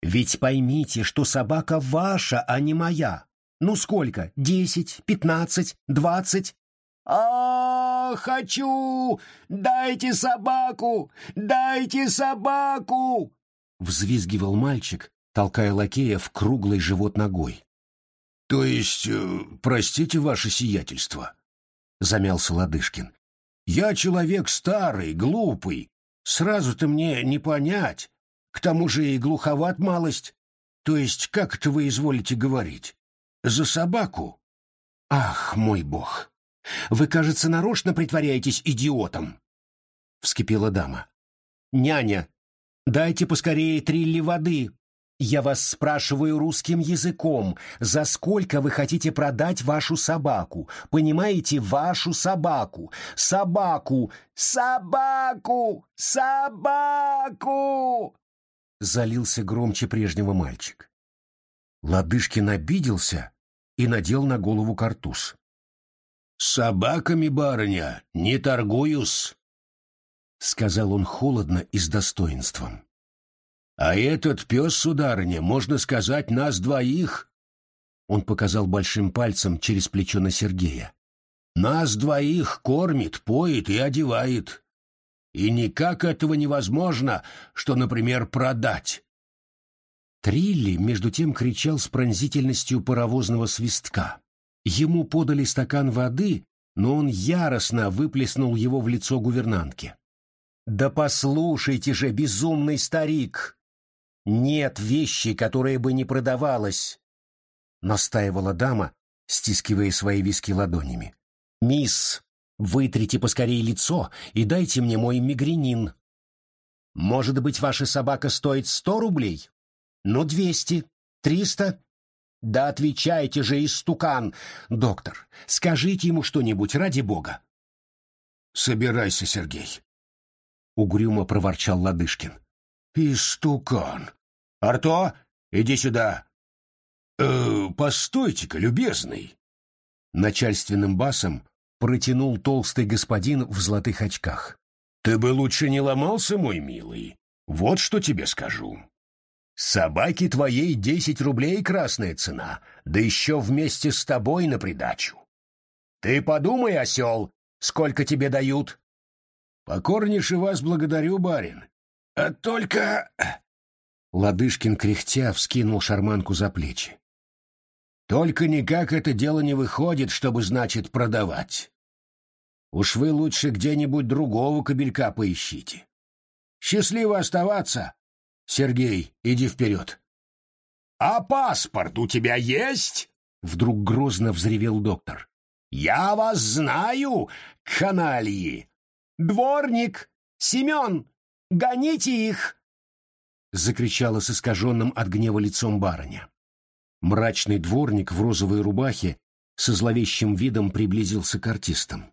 Ведь поймите, что собака ваша, а не моя. Ну сколько? Десять, пятнадцать, двадцать? А, хочу! Дайте собаку! Дайте собаку! Взвизгивал мальчик, толкая лакея в круглый живот ногой. «То есть, э, простите ваше сиятельство», — замялся Ладышкин. «Я человек старый, глупый. Сразу-то мне не понять. К тому же и глуховат малость. То есть, как это вы изволите говорить? За собаку?» «Ах, мой бог! Вы, кажется, нарочно притворяетесь идиотом!» — вскипела дама. «Няня, дайте поскорее трилли воды!» Я вас спрашиваю русским языком, за сколько вы хотите продать вашу собаку? Понимаете, вашу собаку? Собаку! Собаку! Собаку! Залился громче прежнего мальчик. Ладышкин обиделся и надел на голову картуз. «Собаками, барыня, не торгуюсь», — сказал он холодно и с достоинством. А этот пес, сударыня, можно сказать, нас двоих. Он показал большим пальцем через плечо на Сергея. Нас двоих кормит, поет и одевает. И никак этого невозможно, что, например, продать. Трилли, между тем, кричал с пронзительностью паровозного свистка. Ему подали стакан воды, но он яростно выплеснул его в лицо гувернантке. «Да послушайте же, безумный старик! Нет вещи, которая бы не продавалась, настаивала дама, стискивая свои виски ладонями. Мисс, вытрите поскорее лицо и дайте мне мой мигренин. Может быть, ваша собака стоит сто рублей? Ну, двести, триста? Да отвечайте же, истукан! Доктор, скажите ему что-нибудь, ради бога. Собирайся, Сергей. Угрюмо проворчал Ладышкин. Истукан. Арто, иди сюда. Э, постойте-ка, любезный. Начальственным басом протянул толстый господин в золотых очках. Ты бы лучше не ломался, мой милый. Вот что тебе скажу. Собаке твоей десять рублей красная цена, да еще вместе с тобой на придачу. Ты подумай, осел, сколько тебе дают. Покорнейше вас благодарю, барин. А только... Ладышкин кряхтя вскинул шарманку за плечи. Только никак это дело не выходит, чтобы, значит, продавать. Уж вы лучше где-нибудь другого кобелька поищите. Счастливо оставаться, Сергей, иди вперед. А паспорт у тебя есть? Вдруг грозно взревел доктор. Я вас знаю, канальи. Дворник, Семен, гоните их! Закричала с искаженным от гнева лицом барыня. Мрачный дворник в розовой рубахе со зловещим видом приблизился к артистам.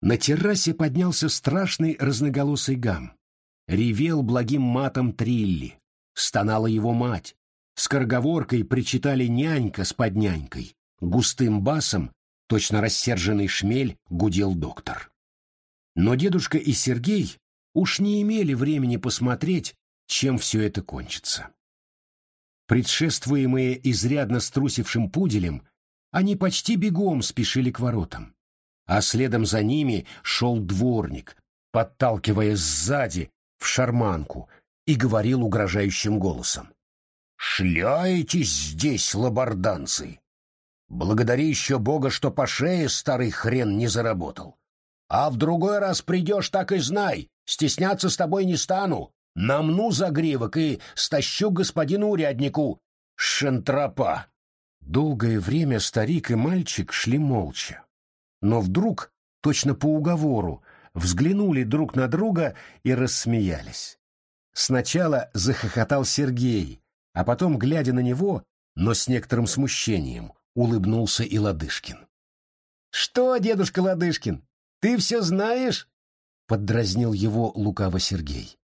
На террасе поднялся страшный разноголосый гам. Ревел благим матом Трилли. Стонала его мать. Скороговоркой причитали нянька с поднянькой. Густым басом, точно рассерженный шмель, гудел доктор. Но дедушка и Сергей уж не имели времени посмотреть, чем все это кончится. Предшествуемые изрядно струсившим пуделем, они почти бегом спешили к воротам. А следом за ними шел дворник, подталкивая сзади в шарманку и говорил угрожающим голосом. «Шляетесь здесь, лабарданцы! Благодари еще Бога, что по шее старый хрен не заработал. А в другой раз придешь, так и знай, стесняться с тобой не стану. Намну загривок и стащу господину уряднику. Шентропа!» Долгое время старик и мальчик шли молча. Но вдруг, точно по уговору, взглянули друг на друга и рассмеялись. Сначала захохотал Сергей, а потом, глядя на него, но с некоторым смущением, улыбнулся и Ладышкин. «Что, дедушка Ладышкин, ты все знаешь?» — поддразнил его лукаво Сергей.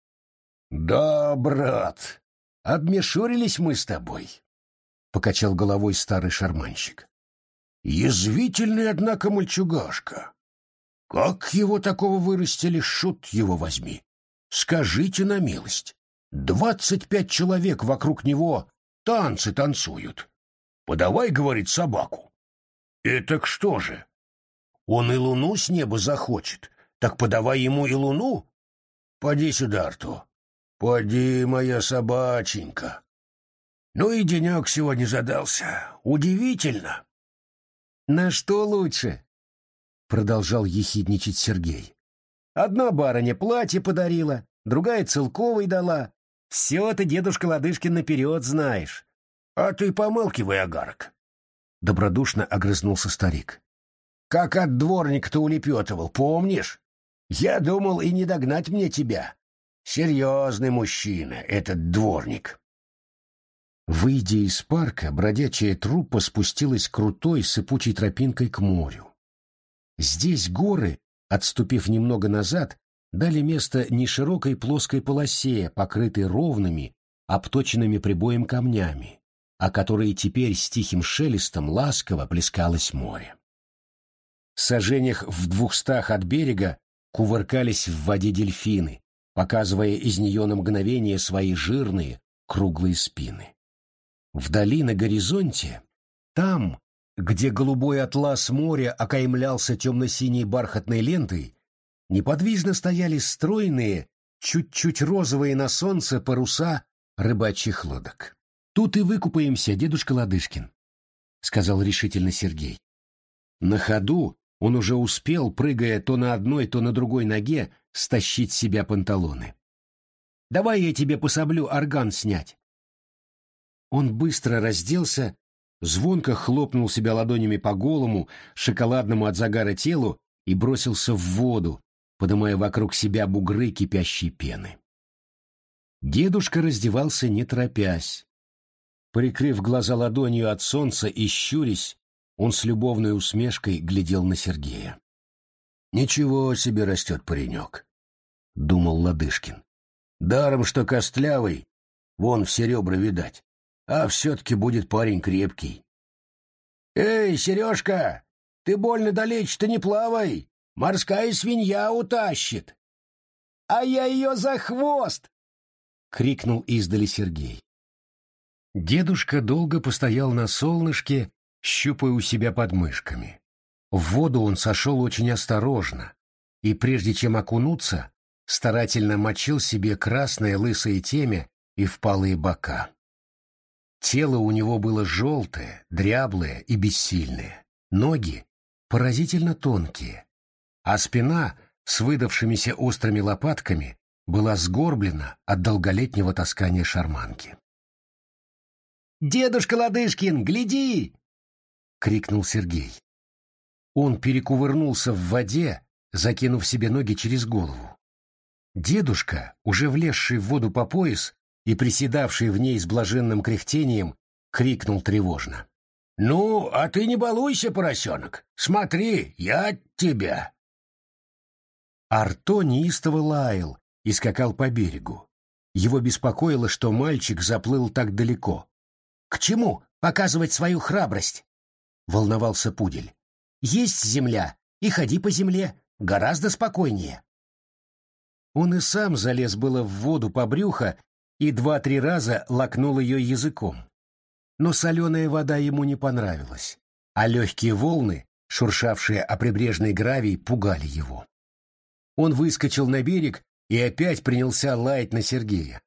«Да, брат, обмешурились мы с тобой», — покачал головой старый шарманщик. «Язвительный, однако, мальчугашка. Как его такого вырастили, шут его возьми. Скажите на милость. Двадцать пять человек вокруг него танцы танцуют. Подавай, говорит, собаку. Это что же? Он и луну с неба захочет. Так подавай ему и луну. Поди сюда, Арту. Поди, моя собаченька. Ну и денек сегодня задался. Удивительно. На что лучше? Продолжал ехидничать Сергей. Одна барыня платье подарила, другая целковой дала. Все ты, дедушка Ладышкин, наперед знаешь. А ты помалкивай, агарок. Добродушно огрызнулся старик. Как от дворника-то улепетывал, помнишь? Я думал и не догнать мне тебя. Серьезный мужчина, этот дворник. Выйдя из парка, бродячая труппа спустилась крутой сыпучей тропинкой к морю. Здесь горы, отступив немного назад, дали место неширокой плоской полосе, покрытой ровными, обточенными прибоем камнями, о которые теперь с тихим шелестом ласково плескалось море. Сажениях в двухстах от берега кувыркались в воде дельфины, показывая из нее на мгновение свои жирные, круглые спины. Вдали на горизонте, там, где голубой атлас моря окаймлялся темно-синей бархатной лентой, неподвижно стояли стройные, чуть-чуть розовые на солнце паруса рыбачьих лодок. «Тут и выкупаемся, дедушка Ладышкин», — сказал решительно Сергей. На ходу он уже успел, прыгая то на одной, то на другой ноге, стащить с себя панталоны. «Давай я тебе пособлю орган снять». Он быстро разделся, звонко хлопнул себя ладонями по голому, шоколадному от загара телу и бросился в воду, подымая вокруг себя бугры кипящей пены. Дедушка раздевался не торопясь. Прикрыв глаза ладонью от солнца и щурясь, он с любовной усмешкой глядел на Сергея. «Ничего себе растет паренек», — думал Ладышкин. «Даром, что костлявый, вон все ребра видать, а все-таки будет парень крепкий». «Эй, Сережка, ты больно далече-то не плавай, морская свинья утащит». «А я ее за хвост!» — крикнул издали Сергей. Дедушка долго постоял на солнышке, щупая у себя подмышками. В воду он сошел очень осторожно, и прежде чем окунуться, старательно мочил себе красное лысое темя и впалые бока. Тело у него было желтое, дряблое и бессильное, ноги поразительно тонкие, а спина с выдавшимися острыми лопатками была сгорблена от долголетнего таскания шарманки. «Дедушка Ладышкин, гляди!» — крикнул Сергей. Он перекувырнулся в воде, закинув себе ноги через голову. Дедушка, уже влезший в воду по пояс и приседавший в ней с блаженным кряхтением, крикнул тревожно. «Ну, а ты не балуйся, поросенок! Смотри, я тебя!» Арто неистово лаял и скакал по берегу. Его беспокоило, что мальчик заплыл так далеко. «К чему показывать свою храбрость?» — волновался пудель. «Есть земля, и ходи по земле, гораздо спокойнее». Он и сам залез было в воду по брюхо и два-три раза лакнул ее языком. Но соленая вода ему не понравилась, а легкие волны, шуршавшие о прибрежной гравий, пугали его. Он выскочил на берег и опять принялся лаять на Сергея.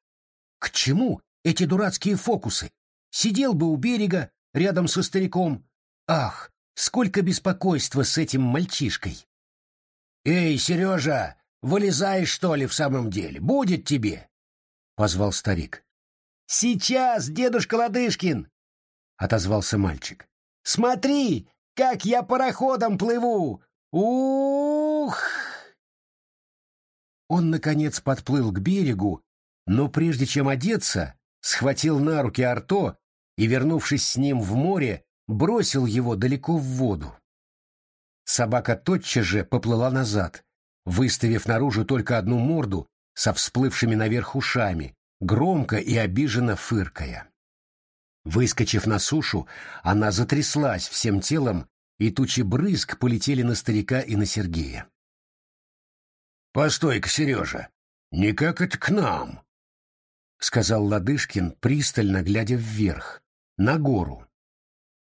«К чему эти дурацкие фокусы? Сидел бы у берега, рядом со стариком. Ах, сколько беспокойства с этим мальчишкой!» «Эй, Сережа, вылезаешь, что ли, в самом деле? Будет тебе!» — позвал старик. «Сейчас, дедушка Ладышкин!» — отозвался мальчик. «Смотри, как я пароходом плыву! Ух!» Он, наконец, подплыл к берегу, но прежде чем одеться, схватил на руки Арто и, вернувшись с ним в море, бросил его далеко в воду. Собака тотчас же поплыла назад, выставив наружу только одну морду со всплывшими наверх ушами, громко и обиженно фыркая. Выскочив на сушу, она затряслась всем телом, и тучи брызг полетели на старика и на Сергея. «Постой-ка, Сережа, никак это к нам», — сказал Ладышкин, пристально глядя вверх, на гору.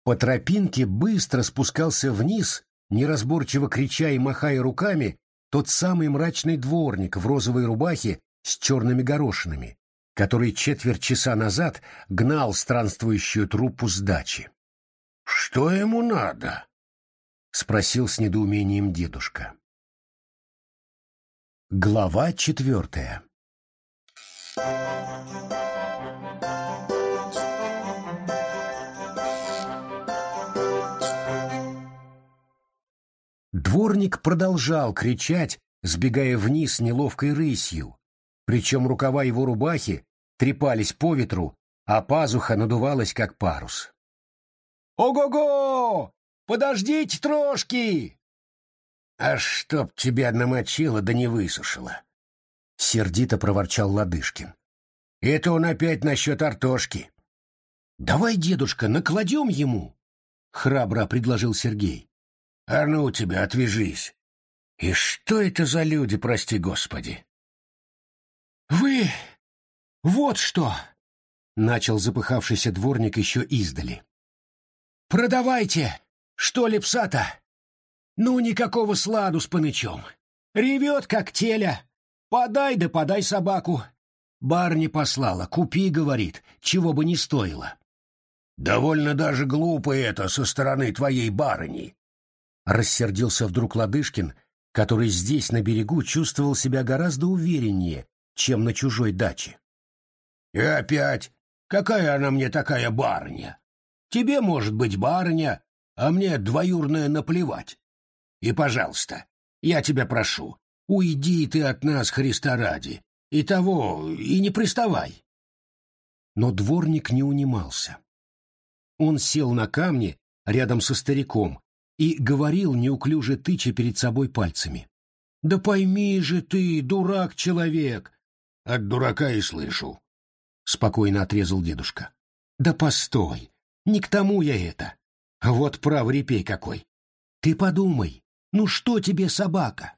По тропинке быстро спускался вниз, неразборчиво крича и махая руками, тот самый мрачный дворник в розовой рубахе с черными горошинами, который четверть часа назад гнал странствующую труппу с дачи. «Что ему надо?» — спросил с недоумением дедушка. Глава четвертая Дворник продолжал кричать, сбегая вниз неловкой рысью, причем рукава его рубахи трепались по ветру, а пазуха надувалась, как парус. «Ого-го! Подождите трошки!» «А чтоб тебя намочило да не высушило!» — сердито проворчал Ладышкин. «Это он опять насчет артошки». «Давай, дедушка, накладем ему!» — храбро предложил Сергей. «А ну тебя, отвяжись! И что это за люди, прости господи?» «Вы... вот что!» — начал запыхавшийся дворник еще издали. «Продавайте! Что ли пса-то?» Ну, никакого сладу с панычом. Ревет, как теля. Подай да подай собаку. Барни послала, купи, говорит, чего бы не стоило. Довольно даже глупо это со стороны твоей барыни. Рассердился вдруг Ладышкин, который здесь, на берегу, чувствовал себя гораздо увереннее, чем на чужой даче. И опять, какая она мне такая барыня? Тебе, может быть, барыня, а мне двоюрная наплевать. И, пожалуйста, я тебя прошу, уйди ты от нас, Христа ради, и того, и не приставай. Но дворник не унимался. Он сел на камне рядом со стариком и говорил, неуклюже тыча перед собой пальцами. «Да пойми же ты, дурак-человек!» «От дурака и слышу», — спокойно отрезал дедушка. «Да постой! Не к тому я это! Вот прав репей какой! Ты подумай, ну что тебе собака?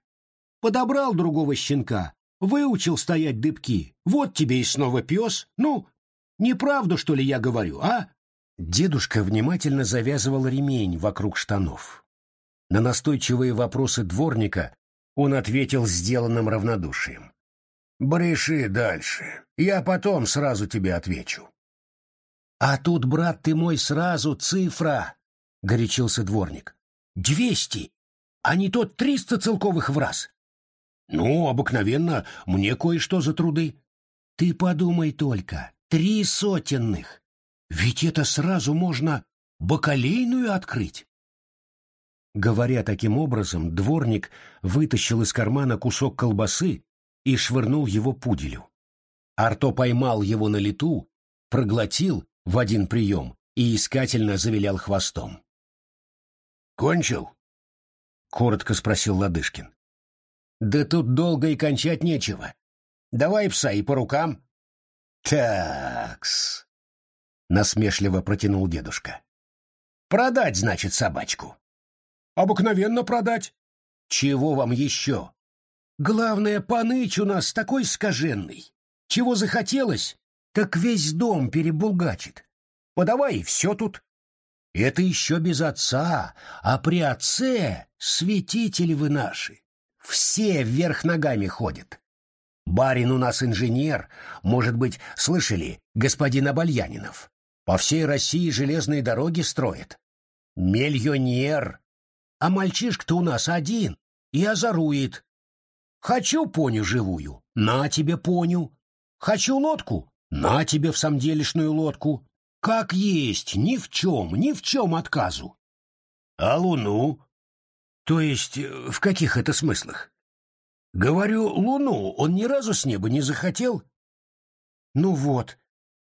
Подобрал другого щенка, выучил стоять дыбки, вот тебе и снова пес, ну, неправду, что ли, я говорю, а?» Дедушка внимательно завязывал ремень вокруг штанов. На настойчивые вопросы дворника он ответил сделанным равнодушием. «Бреши дальше, я потом сразу тебе отвечу». «А тут, брат ты мой, сразу цифра!» — горячился дворник. «Двести, а не тот триста целковых в раз». «Ну, обыкновенно, мне кое-что за труды». «Ты подумай только, три сотенных. Ведь это сразу можно бакалейную открыть». Говоря таким образом, дворник вытащил из кармана кусок колбасы и швырнул его пуделю. Арто поймал его на лету, проглотил в один прием и искательно завилял хвостом. «Кончил?» — коротко спросил Ладышкин. «Да тут долго и кончать нечего. Давай пса и по рукам». «Такс», — насмешливо протянул дедушка. «Продать, значит, собачку». «Обыкновенно продать». «Чего вам еще?» «Главное, паныч у нас такой скаженный. Чего захотелось, так весь дом перебулгачит. Подавай, все тут. Это еще без отца, а при отце святители вы наши. Все вверх ногами ходят. Барин у нас инженер, может быть, слышали, господин Абальянинов. По всей России железные дороги строит. Миллионер. А мальчишка-то у нас один и озорует. Хочу поню живую, на тебе поню. Хочу лодку, на тебе в самделишную лодку. Как есть, ни в чем, ни в чем отказу. А луну? То есть, э, в каких это смыслах? Говорю, луну он ни разу с неба не захотел? Ну вот,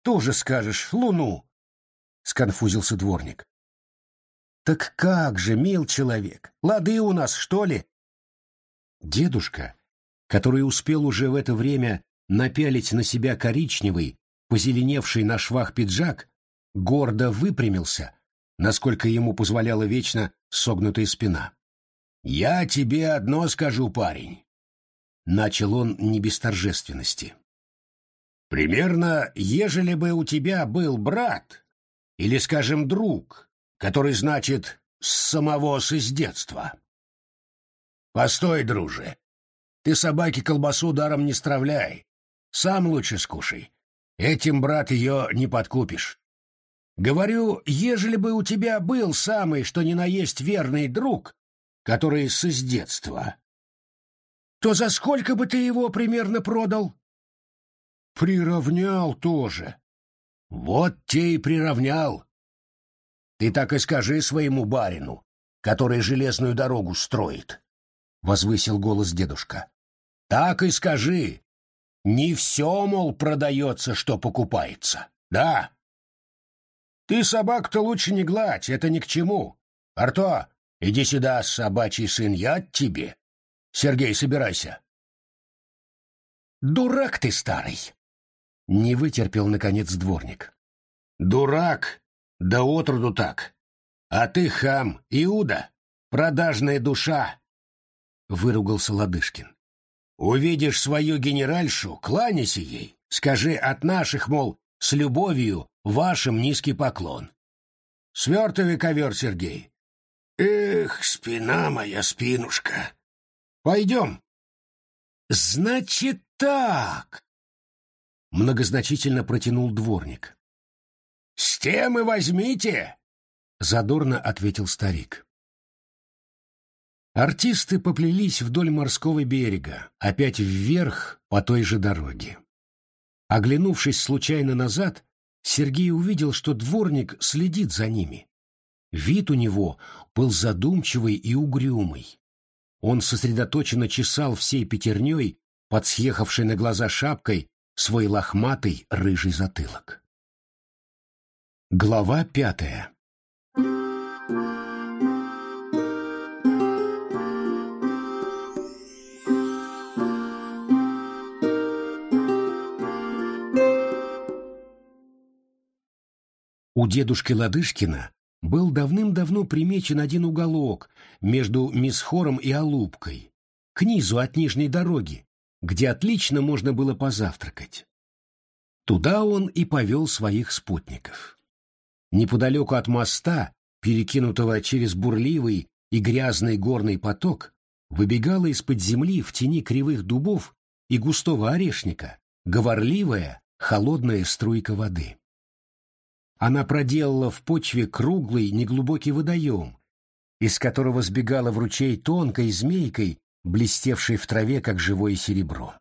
тоже скажешь, луну, — сконфузился дворник. Так как же, мил человек, лады у нас, что ли? Дедушка, который успел уже в это время напялить на себя коричневый, позеленевший на швах пиджак, гордо выпрямился, насколько ему позволяла вечно согнутая спина. «Я тебе одно скажу, парень», — начал он не без торжественности. «Примерно, ежели бы у тебя был брат, или, скажем, друг, который, значит, с самого с из детства». «Постой, друже, ты собаке колбасу даром не стравляй. Сам лучше скушай. Этим, брат, ее не подкупишь. Говорю, ежели бы у тебя был самый, что ни на есть верный друг, который с из детства, то за сколько бы ты его примерно продал? Приравнял тоже. Вот те и приравнял. Ты так и скажи своему барину, который железную дорогу строит, — возвысил голос дедушка. Так и скажи. Не все, мол, продается, что покупается. Да. Ты собак-то лучше не гладь, это ни к чему. Арто, иди сюда, собачий сын, я тебе. Сергей, собирайся. Дурак ты старый. Не вытерпел, наконец, дворник. Дурак, да отроду так. А ты хам, Иуда, продажная душа. Выругался Ладышкин. Увидишь свою генеральшу, кланяйся ей. Скажи от наших, мол, с любовью вашим низкий поклон. Свертывай ковер, Сергей. Эх, спина моя, спинушка. Пойдем. Значит так. Многозначительно протянул дворник. С тем и возьмите, задорно ответил старик. Артисты поплелись вдоль морского берега, опять вверх по той же дороге. Оглянувшись случайно назад, Сергей увидел, что дворник следит за ними. Вид у него был задумчивый и угрюмый. Он сосредоточенно чесал всей пятерней, под съехавшей на глаза шапкой, свой лохматый рыжий затылок. Глава пятая У дедушки Ладышкина был давным-давно примечен один уголок между Мисхором и Алубкой, к низу от нижней дороги, где отлично можно было позавтракать. Туда он и повел своих спутников. Неподалеку от моста, перекинутого через бурливый и грязный горный поток, выбегала из-под земли в тени кривых дубов и густого орешника говорливая, холодная струйка воды. Она проделала в почве круглый неглубокий водоем, из которого сбегала в ручей тонкой змейкой, блестевшей в траве, как живое серебро.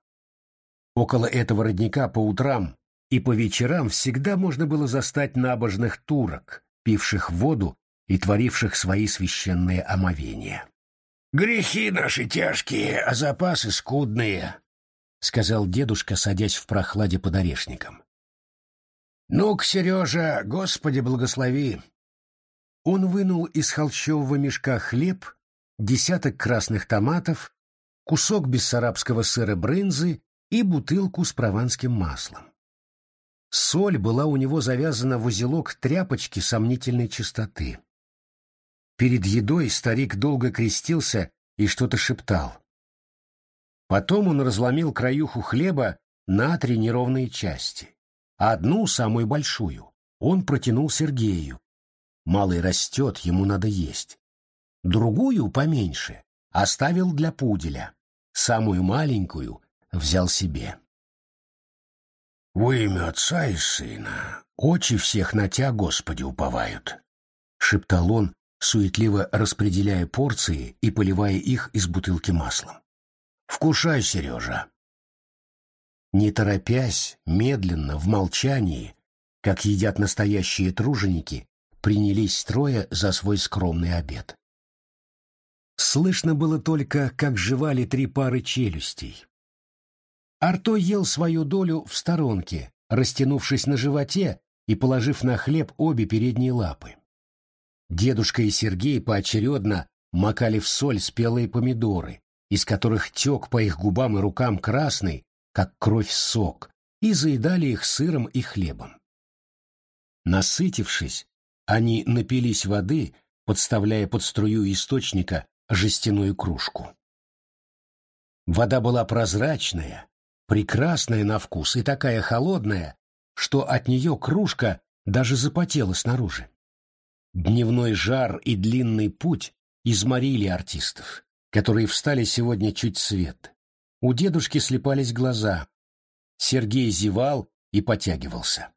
Около этого родника по утрам и по вечерам всегда можно было застать набожных турок, пивших воду и творивших свои священные омовения. «Грехи наши тяжкие, а запасы скудные», — сказал дедушка, садясь в прохладе под орешником. «Ну-ка, Сережа, Господи благослови!» Он вынул из холщового мешка хлеб, десяток красных томатов, кусок бессарабского сыра брынзы и бутылку с прованским маслом. Соль была у него завязана в узелок тряпочки сомнительной чистоты. Перед едой старик долго крестился и что-то шептал. Потом он разломил краюху хлеба на три неровные части. Одну, самую большую, он протянул Сергею. Малый растет, ему надо есть. Другую, поменьше, оставил для пуделя. Самую маленькую взял себе. «Во имя Отца и Сына, очи всех на Тя, Господи, уповают», — шептал он, суетливо распределяя порции и поливая их из бутылки маслом. «Вкушай, Сережа, не торопясь, медленно, в молчании, как едят настоящие труженики, принялись строя за свой скромный обед. Слышно было только, как жевали три пары челюстей. Арто ел свою долю в сторонке, растянувшись на животе и положив на хлеб обе передние лапы. Дедушка и Сергей поочередно макали в соль спелые помидоры, из которых тек по их губам и рукам красный, как кровь сок, и заедали их сыром и хлебом. Насытившись, они напились воды, подставляя под струю источника жестяную кружку. Вода была прозрачная, прекрасная на вкус и такая холодная, что от нее кружка даже запотела снаружи. Дневной жар и длинный путь изморили артистов, которые встали сегодня чуть свет. У дедушки слепались глаза. Сергей зевал и потягивался.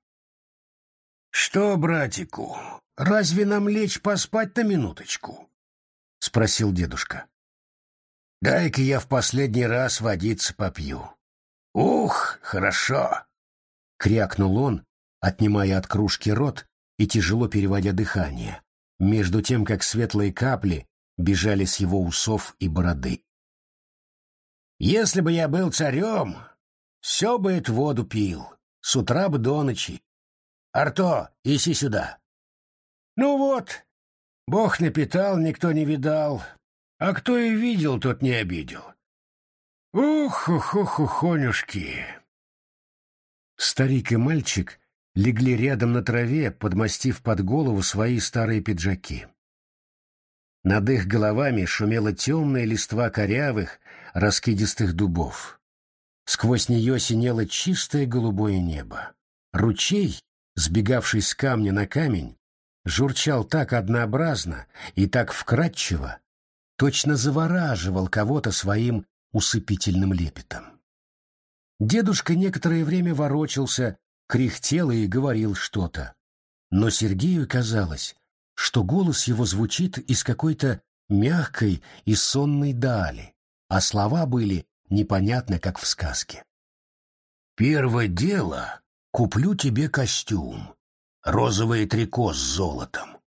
— Что, братику, разве нам лечь поспать на минуточку? — спросил дедушка. — Дай-ка я в последний раз водиться попью. — Ух, хорошо! — крякнул он, отнимая от кружки рот и тяжело переводя дыхание, между тем, как светлые капли бежали с его усов и бороды. Если бы я был царем, все бы эту воду пил, с утра бы до ночи. Арто, иси сюда. Ну вот, Бог напитал, никто не видал, а кто и видел, тот не обидел. Ух, ух, ух, ухонюшки. Старик и мальчик легли рядом на траве, подмастив под голову свои старые пиджаки. Над их головами шумела темная листва корявых, раскидистых дубов. Сквозь нее синело чистое голубое небо. Ручей, сбегавший с камня на камень, журчал так однообразно и так вкрадчиво, точно завораживал кого-то своим усыпительным лепетом. Дедушка некоторое время ворочался, кряхтел и говорил что-то. Но Сергею казалось, что голос его звучит из какой-то мягкой и сонной дали, а слова были непонятны, как в сказке. «Первое дело — куплю тебе костюм, розовое трико с золотом.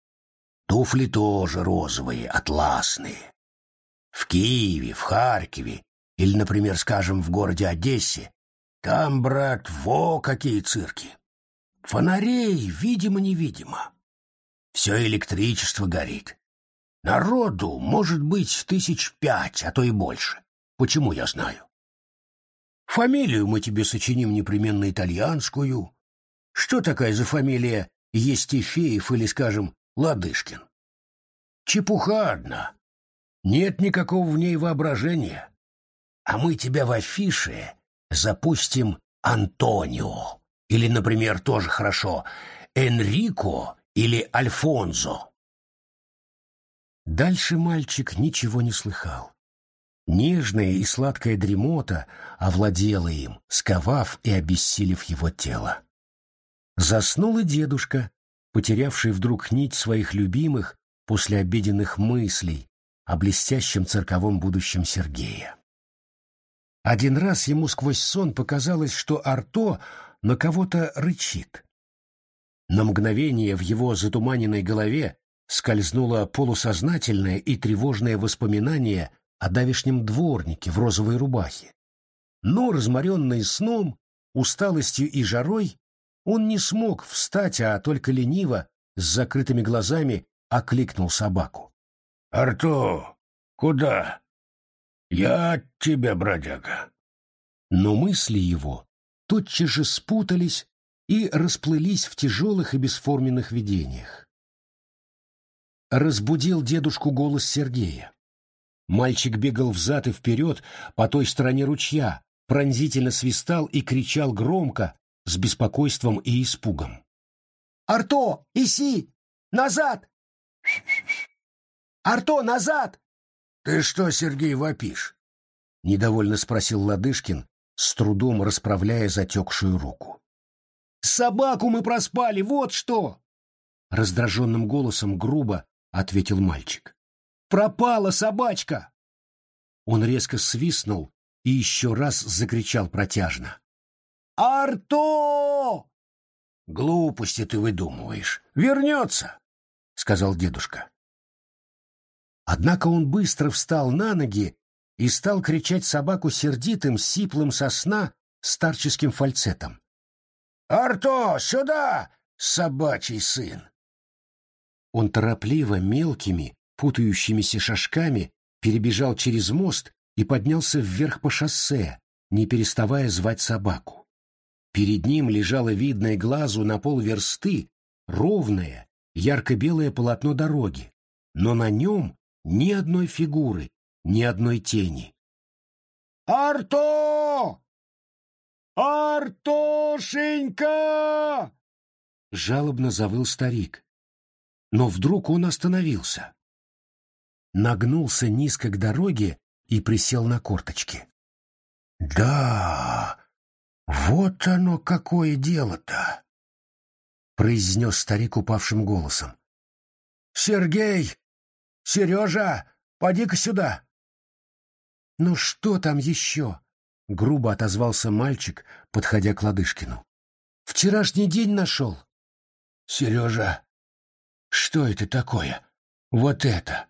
Туфли тоже розовые, атласные. В Киеве, в Харькове или, например, скажем, в городе Одессе, там, брат, во какие цирки. Фонарей, видимо-невидимо. Все электричество горит. Народу, может быть, тысяч пять, а то и больше. Почему я знаю? Фамилию мы тебе сочиним непременно итальянскую. Что такая за фамилия Естефеев или, скажем, Ладышкин? Чепуха одна. Нет никакого в ней воображения. А мы тебя в афише запустим Антонио. Или, например, тоже хорошо, Энрико или Альфонзо. Дальше мальчик ничего не слыхал. Нежная и сладкая дремота овладела им, сковав и обессилев его тело. Заснул и дедушка, потерявший вдруг нить своих любимых после обеденных мыслей о блестящем цирковом будущем Сергея. Один раз ему сквозь сон показалось, что Арто на кого-то рычит. На мгновение в его затуманенной голове скользнуло полусознательное и тревожное воспоминание о давешнем дворнике в розовой рубахе. Но, разморенный сном, усталостью и жарой, он не смог встать, а только лениво, с закрытыми глазами, окликнул собаку. — Арто, куда? — Я от тебя, бродяга. Но мысли его тотчас же спутались и расплылись в тяжелых и бесформенных видениях. Разбудил дедушку голос Сергея. Мальчик бегал взад и вперед по той стороне ручья, пронзительно свистал и кричал громко, с беспокойством и испугом. «Арто, иси! Назад! Арто, назад!» «Ты что, Сергей, вопишь?» — недовольно спросил Ладышкин, с трудом расправляя затекшую руку. «Собаку мы проспали, вот что!» Раздраженным голосом грубо ответил мальчик. «Пропала собачка!» Он резко свистнул и еще раз закричал протяжно. «Арто!» «Глупости ты выдумываешь. Вернется!» — сказал дедушка. Однако он быстро встал на ноги и стал кричать собаку сердитым, сиплым сосна старческим фальцетом. «Арто, сюда, собачий сын!» Он торопливо, мелкими, путающимися шажками перебежал через мост и поднялся вверх по шоссе, не переставая звать собаку. Перед ним лежало видное глазу на полверсты ровное, ярко-белое полотно дороги, но на нем ни одной фигуры, ни одной тени. «Арто! «Артошенька!» Жалобно завыл старик. Но вдруг он остановился. Нагнулся низко к дороге и присел на корточки. «Да, вот оно какое дело-то!» произнес старик упавшим голосом. «Сергей! Сережа! Поди-ка сюда!» «Ну что там еще?» — грубо отозвался мальчик, подходя к Ладышкину. «Вчерашний день нашел». «Сережа, что это такое? Вот это!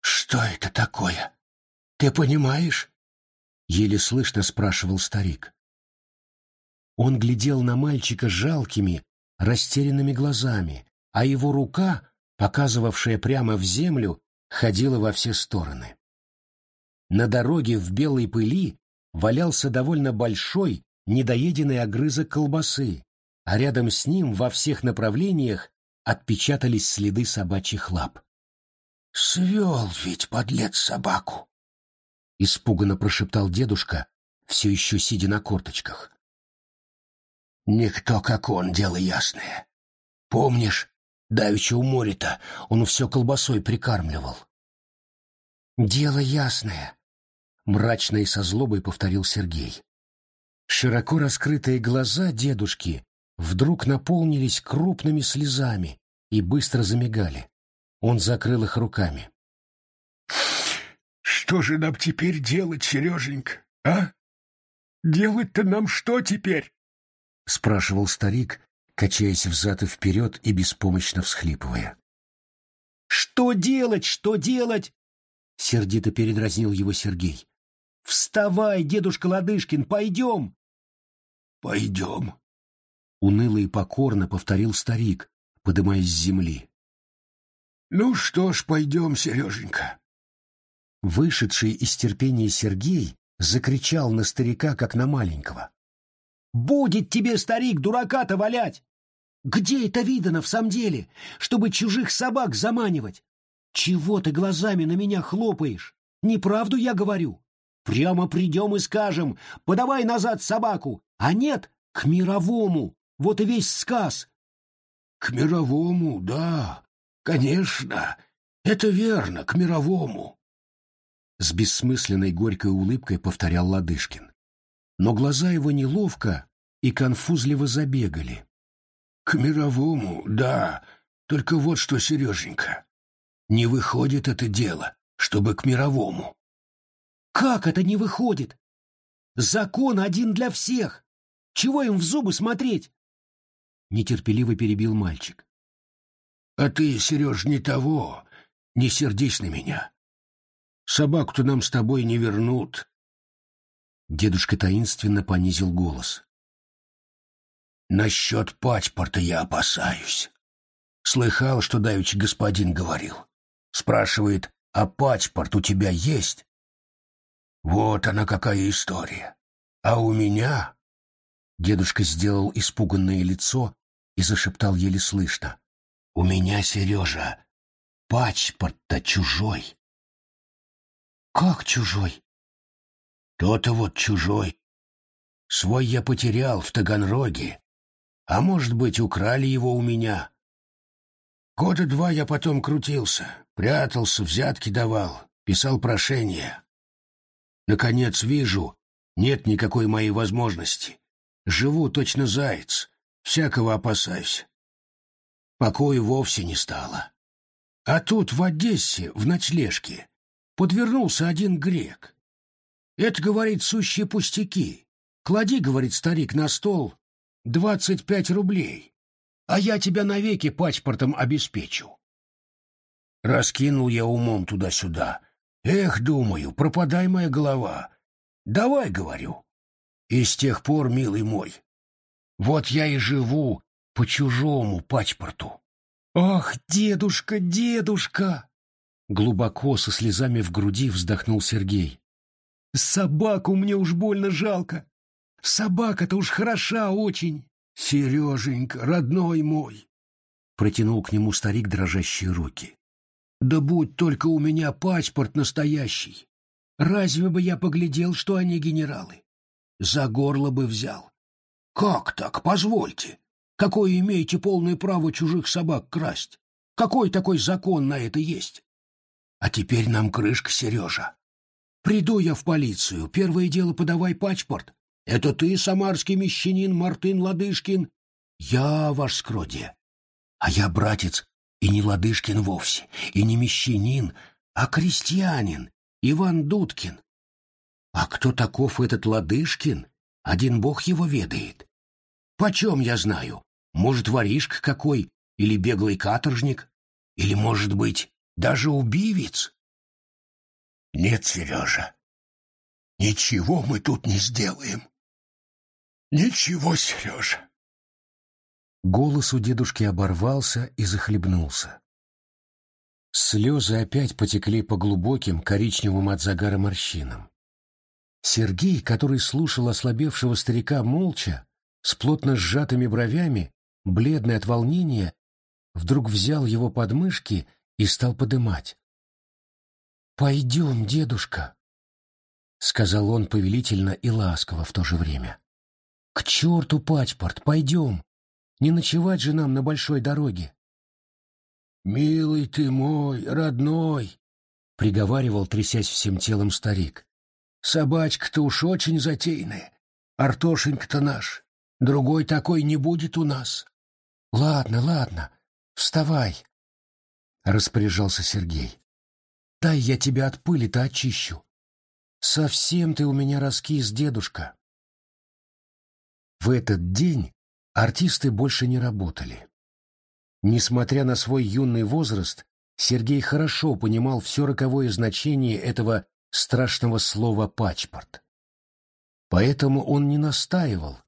Что это такое? Ты понимаешь?» Еле слышно спрашивал старик. Он глядел на мальчика жалкими, растерянными глазами, а его рука, показывавшая прямо в землю, ходила во все стороны. На дороге в белой пыли валялся довольно большой, недоеденный огрызок колбасы, а рядом с ним во всех направлениях отпечатались следы собачьих лап. «Свел ведь, подлец, собаку!» — испуганно прошептал дедушка, все еще сидя на корточках. «Никто, как он, дело ясное. Помнишь, давеча у моря-то он все колбасой прикармливал?» «Дело ясное», мрачно и со злобой повторил Сергей. Широко раскрытые глаза дедушки вдруг наполнились крупными слезами и быстро замигали. Он закрыл их руками. «Что же нам теперь делать, Сереженька, а? Делать-то нам что теперь?» — спрашивал старик, качаясь взад и вперед и беспомощно всхлипывая. «Что делать, что делать?» — сердито передразнил его Сергей. Вставай, дедушка Ладышкин, пойдем. Пойдем. — уныло и покорно повторил старик, подымаясь с земли. «Ну что ж, пойдем, Сереженька». Вышедший из терпения Сергей закричал на старика, как на маленького. «Будет тебе, старик, дурака-то валять! Где это видано в самом деле, чтобы чужих собак заманивать? Чего ты глазами на меня хлопаешь? Неправду я говорю. Прямо придем и скажем, подавай назад собаку, а нет, к мировому. Вот и весь сказ. К мировому, да, конечно. Это верно, к мировому. С бессмысленной горькой улыбкой повторял Ладышкин. Но глаза его неловко и конфузливо забегали. К мировому, да, только вот что, Сереженька, не выходит это дело, чтобы к мировому. Как это не выходит? Закон один для всех. Чего им в зубы смотреть? Нетерпеливо перебил мальчик. А ты, Сереж, не того, не сердись на меня. Собаку-то нам с тобой не вернут. Дедушка таинственно понизил голос. Насчет паспорта я опасаюсь. Слыхал, что давеча господин говорил. Спрашивает, а паспорт у тебя есть? Вот она какая история. А у меня... Дедушка сделал испуганное лицо и зашептал еле слышно. «У меня, Сережа, паспорт-то чужой». «Как чужой?» «То-то вот чужой. Свой я потерял в Таганроге, а может быть, украли его у меня. Года два я потом крутился, прятался, взятки давал, писал прошения. Наконец вижу, нет никакой моей возможности. Живу точно заяц, всякого опасаюсь. Покоя вовсе не стало. А тут в Одессе, в ночлежке, подвернулся один грек. Это, говорит, сущие пустяки. Клади, говорит старик, на стол двадцать пять рублей, а я тебя навеки паспортом обеспечу. Раскинул я умом туда-сюда, Эх, думаю, пропадай моя голова. Давай, говорю. И с тех пор, милый мой, вот я и живу по чужому паспорту. Ах, дедушка, дедушка! Глубоко со слезами в груди вздохнул Сергей. Собаку мне уж больно жалко. Собака-то уж хороша очень. Сереженька, родной мой! Протянул к нему старик дрожащие руки. Да будь только у меня паспорт настоящий. Разве бы я поглядел, что они генералы? За горло бы взял. Как так? Позвольте. Какое имеете полное право чужих собак красть? Какой такой закон на это есть? А теперь нам крышка, Сережа. Приду я в полицию, первое дело подавай паспорт. Это ты, самарский мещанин Мартын Ладышкин? Я ваш скроде. А я, братец, и не Ладышкин вовсе, и не мещанин, а крестьянин, Иван Дудкин. А кто таков этот Ладышкин, один бог его ведает. Почем я знаю? Может, воришка какой, или беглый каторжник, или, может быть, даже убивец? Нет, Сережа, ничего мы тут не сделаем. Ничего, Сережа. Голос у дедушки оборвался и захлебнулся. Слезы опять потекли по глубоким, коричневым от загара морщинам. Сергей, который слушал ослабевшего старика молча, с плотно сжатыми бровями, бледный от волнения, вдруг взял его подмышки и стал подымать. «Пойдем, дедушка», — сказал он повелительно и ласково в то же время. «К черту паспорт, пойдем. Не ночевать же нам на большой дороге. «Милый ты мой, родной!» — приговаривал, трясясь всем телом старик. «Собачка-то уж очень затейная. Артошенька-то наш. Другой такой не будет у нас». «Ладно, ладно, вставай», — распоряжался Сергей. «Дай я тебя от пыли-то очищу. Совсем ты у меня раскис, дедушка». В этот день Артисты больше не работали. Несмотря на свой юный возраст, Сергей хорошо понимал все роковое значение этого страшного слова «пачпорт». Поэтому он не настаивал,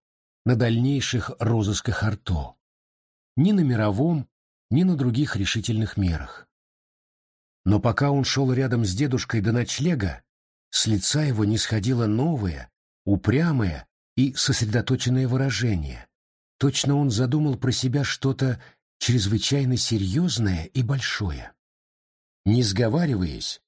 на дальнейших розысках Арто. Ни на мировом, ни на других решительных мерах. Но пока он шел рядом с дедушкой до ночлега, с лица его не сходило новое, упрямое и сосредоточенное выражение. Точно он задумал про себя что-то чрезвычайно серьезное и большое. Не сговариваясь,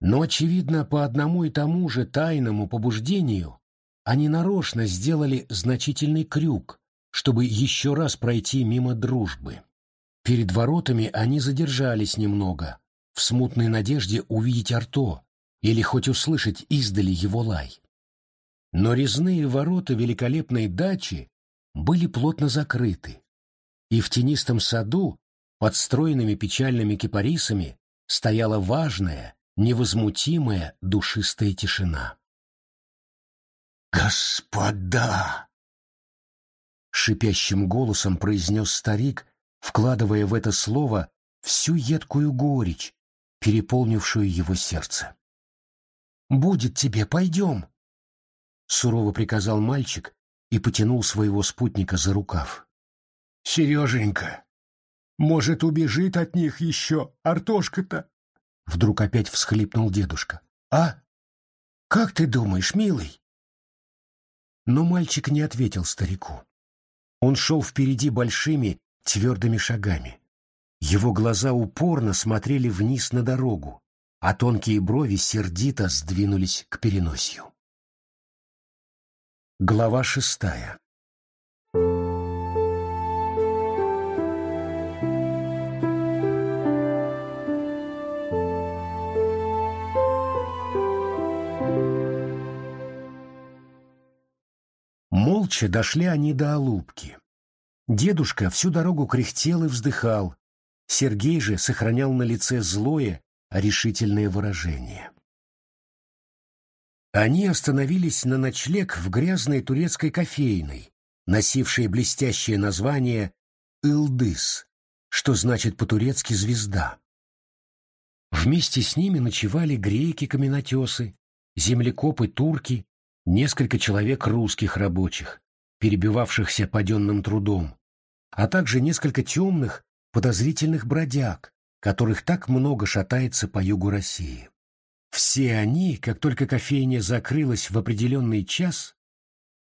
но, очевидно, по одному и тому же тайному побуждению, они нарочно сделали значительный крюк, чтобы еще раз пройти мимо дружбы. Перед воротами они задержались немного, в смутной надежде увидеть Арто или хоть услышать издали его лай. Но резные ворота великолепной дачи были плотно закрыты, и в тенистом саду, под стройными печальными кипарисами, стояла важная, невозмутимая душистая тишина. «Господа!» — шипящим голосом произнес старик, вкладывая в это слово всю едкую горечь, переполнившую его сердце. «Будет тебе, пойдем!» — сурово приказал мальчик и потянул своего спутника за рукав. «Сереженька, может, убежит от них еще Артошка-то?» Вдруг опять всхлипнул дедушка. «А? Как ты думаешь, милый?» Но мальчик не ответил старику. Он шел впереди большими, твердыми шагами. Его глаза упорно смотрели вниз на дорогу, а тонкие брови сердито сдвинулись к переносию. Глава шестая Молча дошли они до Алубки. Дедушка всю дорогу кряхтел и вздыхал. Сергей же сохранял на лице злое, решительное выражение. Они остановились на ночлег в грязной турецкой кофейной, носившей блестящее название «Илдыс», что значит по-турецки «звезда». Вместе с ними ночевали греки-каменотесы, землекопы-турки несколько человек русских рабочих, перебивавшихся паденным трудом, а также несколько темных, подозрительных бродяг, которых так много шатается по югу России. Все они, как только кофейня закрылась в определенный час,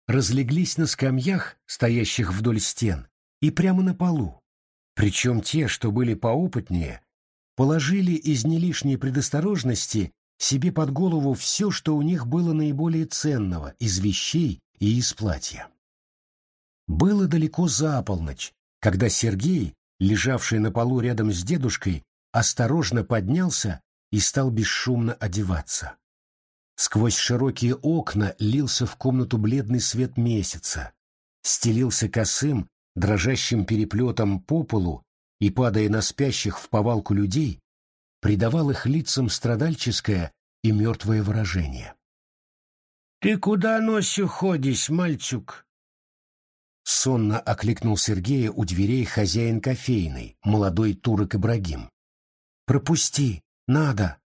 разлеглись на скамьях, стоящих вдоль стен, и прямо на полу. Причем те, что были поопытнее, положили из нелишней предосторожности себе под голову все, что у них было наиболее ценного из вещей и из платья. Было далеко за полночь, когда Сергей, лежавший на полу рядом с дедушкой, осторожно поднялся и стал бесшумно одеваться. Сквозь широкие окна лился в комнату бледный свет месяца, стелился косым, дрожащим переплетом по полу и, падая на спящих в повалку людей, придавал их лицам страдальческое и мертвое выражение. «Ты куда носью ходишь, мальчук?» Сонно окликнул Сергея у дверей хозяин кофейной, молодой турок Ибрагим. «Пропусти, надо!»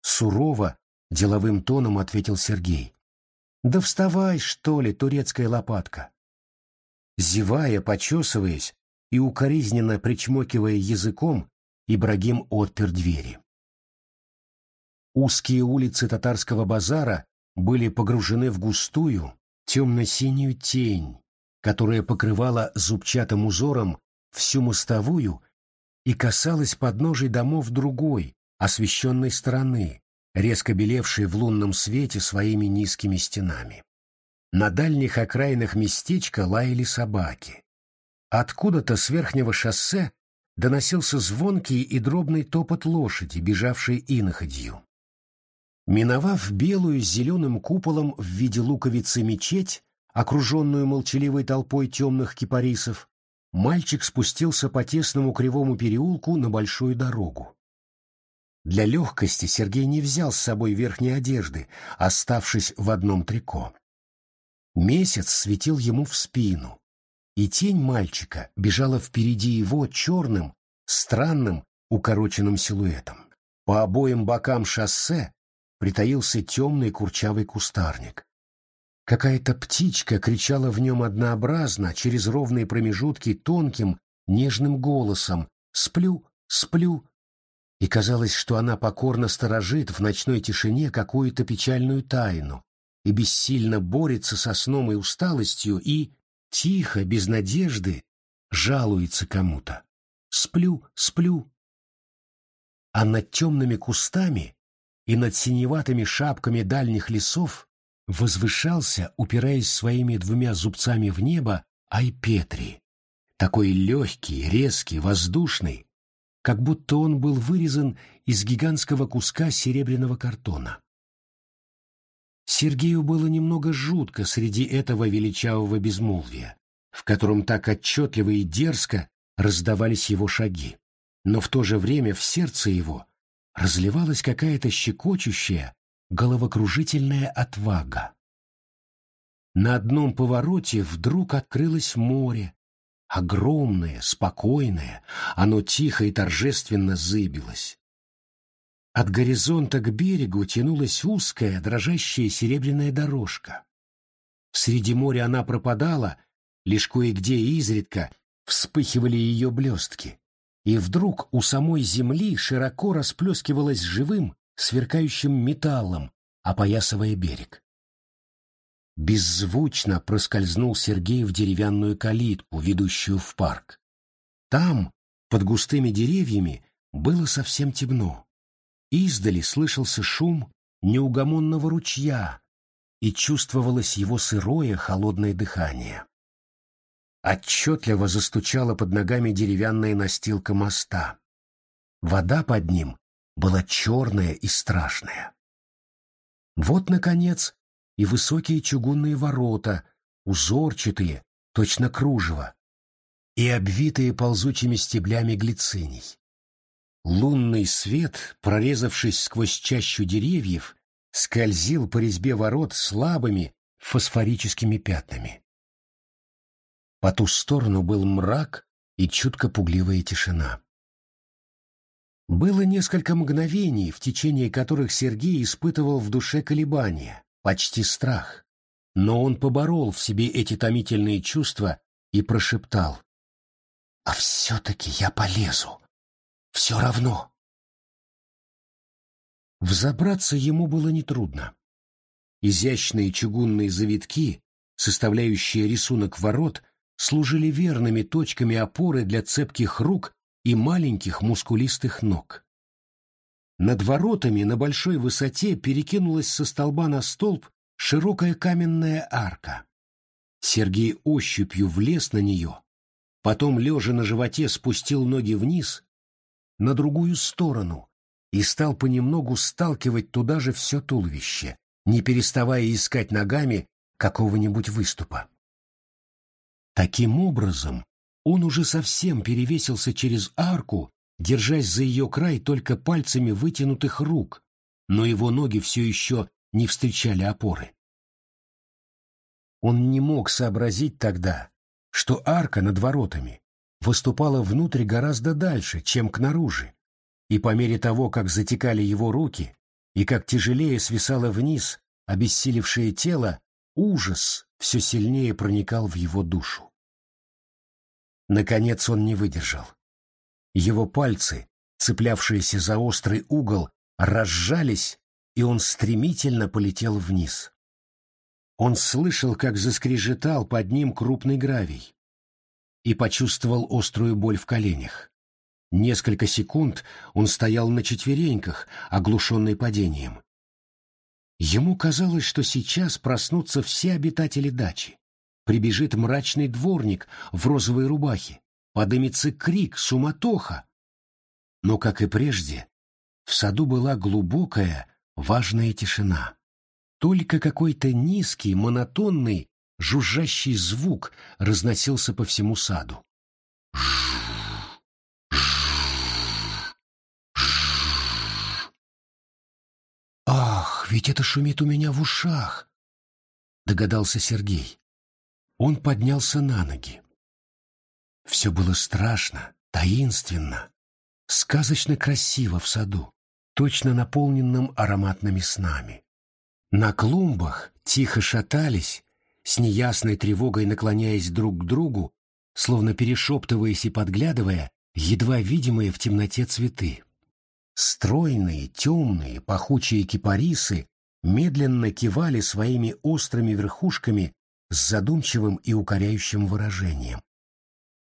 Сурово, деловым тоном ответил Сергей. «Да вставай, что ли, турецкая лопатка!» Зевая, почесываясь и укоризненно причмокивая языком, Ибрагим отпер двери. Узкие улицы татарского базара были погружены в густую, темно-синюю тень, которая покрывала зубчатым узором всю мостовую и касалась подножий домов другой, освещенной стороны, резко белевшей в лунном свете своими низкими стенами. На дальних окраинах местечка лаяли собаки. Откуда-то с верхнего шоссе доносился звонкий и дробный топот лошади, бежавшей иноходью. Миновав белую с зеленым куполом в виде луковицы мечеть, окруженную молчаливой толпой темных кипарисов, мальчик спустился по тесному кривому переулку на большую дорогу. Для легкости Сергей не взял с собой верхней одежды, оставшись в одном трико. Месяц светил ему в спину, и тень мальчика бежала впереди его черным, странным, укороченным силуэтом. По обоим бокам шоссе притаился темный курчавый кустарник. Какая-то птичка кричала в нем однообразно, через ровные промежутки, тонким, нежным голосом «Сплю, сплю». И казалось, что она покорно сторожит в ночной тишине какую-то печальную тайну и бессильно борется со сном и усталостью и, тихо, без надежды, жалуется кому-то. «Сплю, сплю». А над темными кустами и над синеватыми шапками дальних лесов возвышался, упираясь своими двумя зубцами в небо, Айпетри, такой легкий, резкий, воздушный, как будто он был вырезан из гигантского куска серебряного картона. Сергею было немного жутко среди этого величавого безмолвия, в котором так отчетливо и дерзко раздавались его шаги, но в то же время в сердце его разливалась какая-то щекочущая, головокружительная отвага. На одном повороте вдруг открылось море, огромное, спокойное, оно тихо и торжественно зыбилось. От горизонта к берегу тянулась узкая, дрожащая серебряная дорожка. Среди моря она пропадала, лишь кое-где изредка вспыхивали ее блестки и вдруг у самой земли широко расплескивалась живым, сверкающим металлом, опоясывая берег. Беззвучно проскользнул Сергей в деревянную калитку, ведущую в парк. Там, под густыми деревьями, было совсем темно. Издали слышался шум неугомонного ручья, и чувствовалось его сырое холодное дыхание. Отчетливо застучала под ногами деревянная настилка моста. Вода под ним была черная и страшная. Вот, наконец, и высокие чугунные ворота, узорчатые, точно кружево, и обвитые ползучими стеблями глициний. Лунный свет, прорезавшись сквозь чащу деревьев, скользил по резьбе ворот слабыми фосфорическими пятнами. По ту сторону был мрак и чутко пугливая тишина. Было несколько мгновений, в течение которых Сергей испытывал в душе колебания, почти страх. Но он поборол в себе эти томительные чувства и прошептал. «А все-таки я полезу. Все равно». Взобраться ему было нетрудно. Изящные чугунные завитки, составляющие рисунок ворот, служили верными точками опоры для цепких рук и маленьких мускулистых ног. Над воротами на большой высоте перекинулась со столба на столб широкая каменная арка. Сергей ощупью влез на нее, потом, лежа на животе, спустил ноги вниз, на другую сторону, и стал понемногу сталкивать туда же все туловище, не переставая искать ногами какого-нибудь выступа. Таким образом, он уже совсем перевесился через арку, держась за ее край только пальцами вытянутых рук, но его ноги все еще не встречали опоры. Он не мог сообразить тогда, что арка над воротами выступала внутрь гораздо дальше, чем к наружи, и по мере того, как затекали его руки и как тяжелее свисало вниз обессилевшее тело, ужас все сильнее проникал в его душу. Наконец он не выдержал. Его пальцы, цеплявшиеся за острый угол, разжались, и он стремительно полетел вниз. Он слышал, как заскрежетал под ним крупный гравий и почувствовал острую боль в коленях. Несколько секунд он стоял на четвереньках, оглушенный падением. Ему казалось, что сейчас проснутся все обитатели дачи прибежит мрачный дворник в розовой рубахе, подымется крик, суматоха. Но, как и прежде, в саду была глубокая, важная тишина. Только какой-то низкий, монотонный, жужжащий звук разносился по всему саду. «Ах, ведь это шумит у меня в ушах!» — догадался Сергей. Он поднялся на ноги. Все было страшно, таинственно, сказочно красиво в саду, точно наполненном ароматными снами. На клумбах тихо шатались, с неясной тревогой наклоняясь друг к другу, словно перешептываясь и подглядывая, едва видимые в темноте цветы. Стройные, темные, пахучие кипарисы медленно кивали своими острыми верхушками с задумчивым и укоряющим выражением.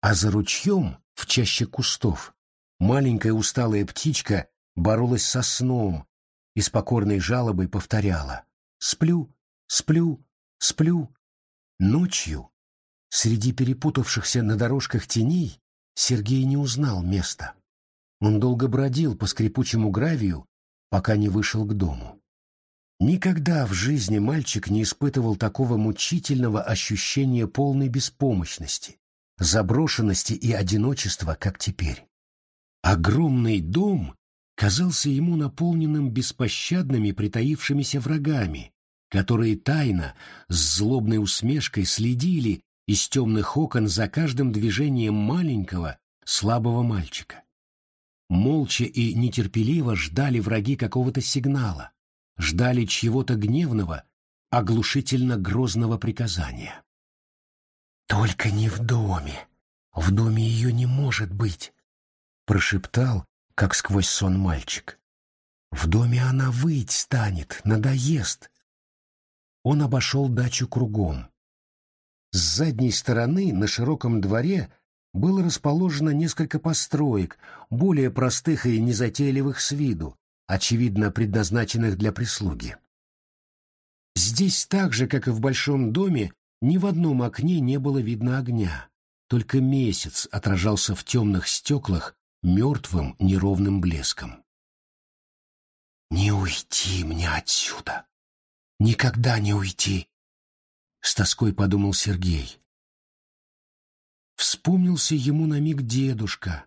А за ручьем, в чаще кустов, маленькая усталая птичка боролась со сном и с покорной жалобой повторяла «Сплю, сплю, сплю». Ночью, среди перепутавшихся на дорожках теней, Сергей не узнал места. Он долго бродил по скрипучему гравию, пока не вышел к дому. Никогда в жизни мальчик не испытывал такого мучительного ощущения полной беспомощности, заброшенности и одиночества, как теперь. Огромный дом казался ему наполненным беспощадными притаившимися врагами, которые тайно, с злобной усмешкой следили из темных окон за каждым движением маленького, слабого мальчика. Молча и нетерпеливо ждали враги какого-то сигнала, ждали чьего-то гневного, оглушительно грозного приказания. «Только не в доме! В доме ее не может быть!» — прошептал, как сквозь сон мальчик. «В доме она выть станет, надоест!» Он обошел дачу кругом. С задней стороны на широком дворе было расположено несколько построек, более простых и незатейливых с виду, очевидно предназначенных для прислуги. Здесь так же, как и в большом доме, ни в одном окне не было видно огня, только месяц отражался в темных стеклах мертвым неровным блеском. «Не уйти мне отсюда! Никогда не уйти!» — с тоской подумал Сергей. Вспомнился ему на миг дедушка,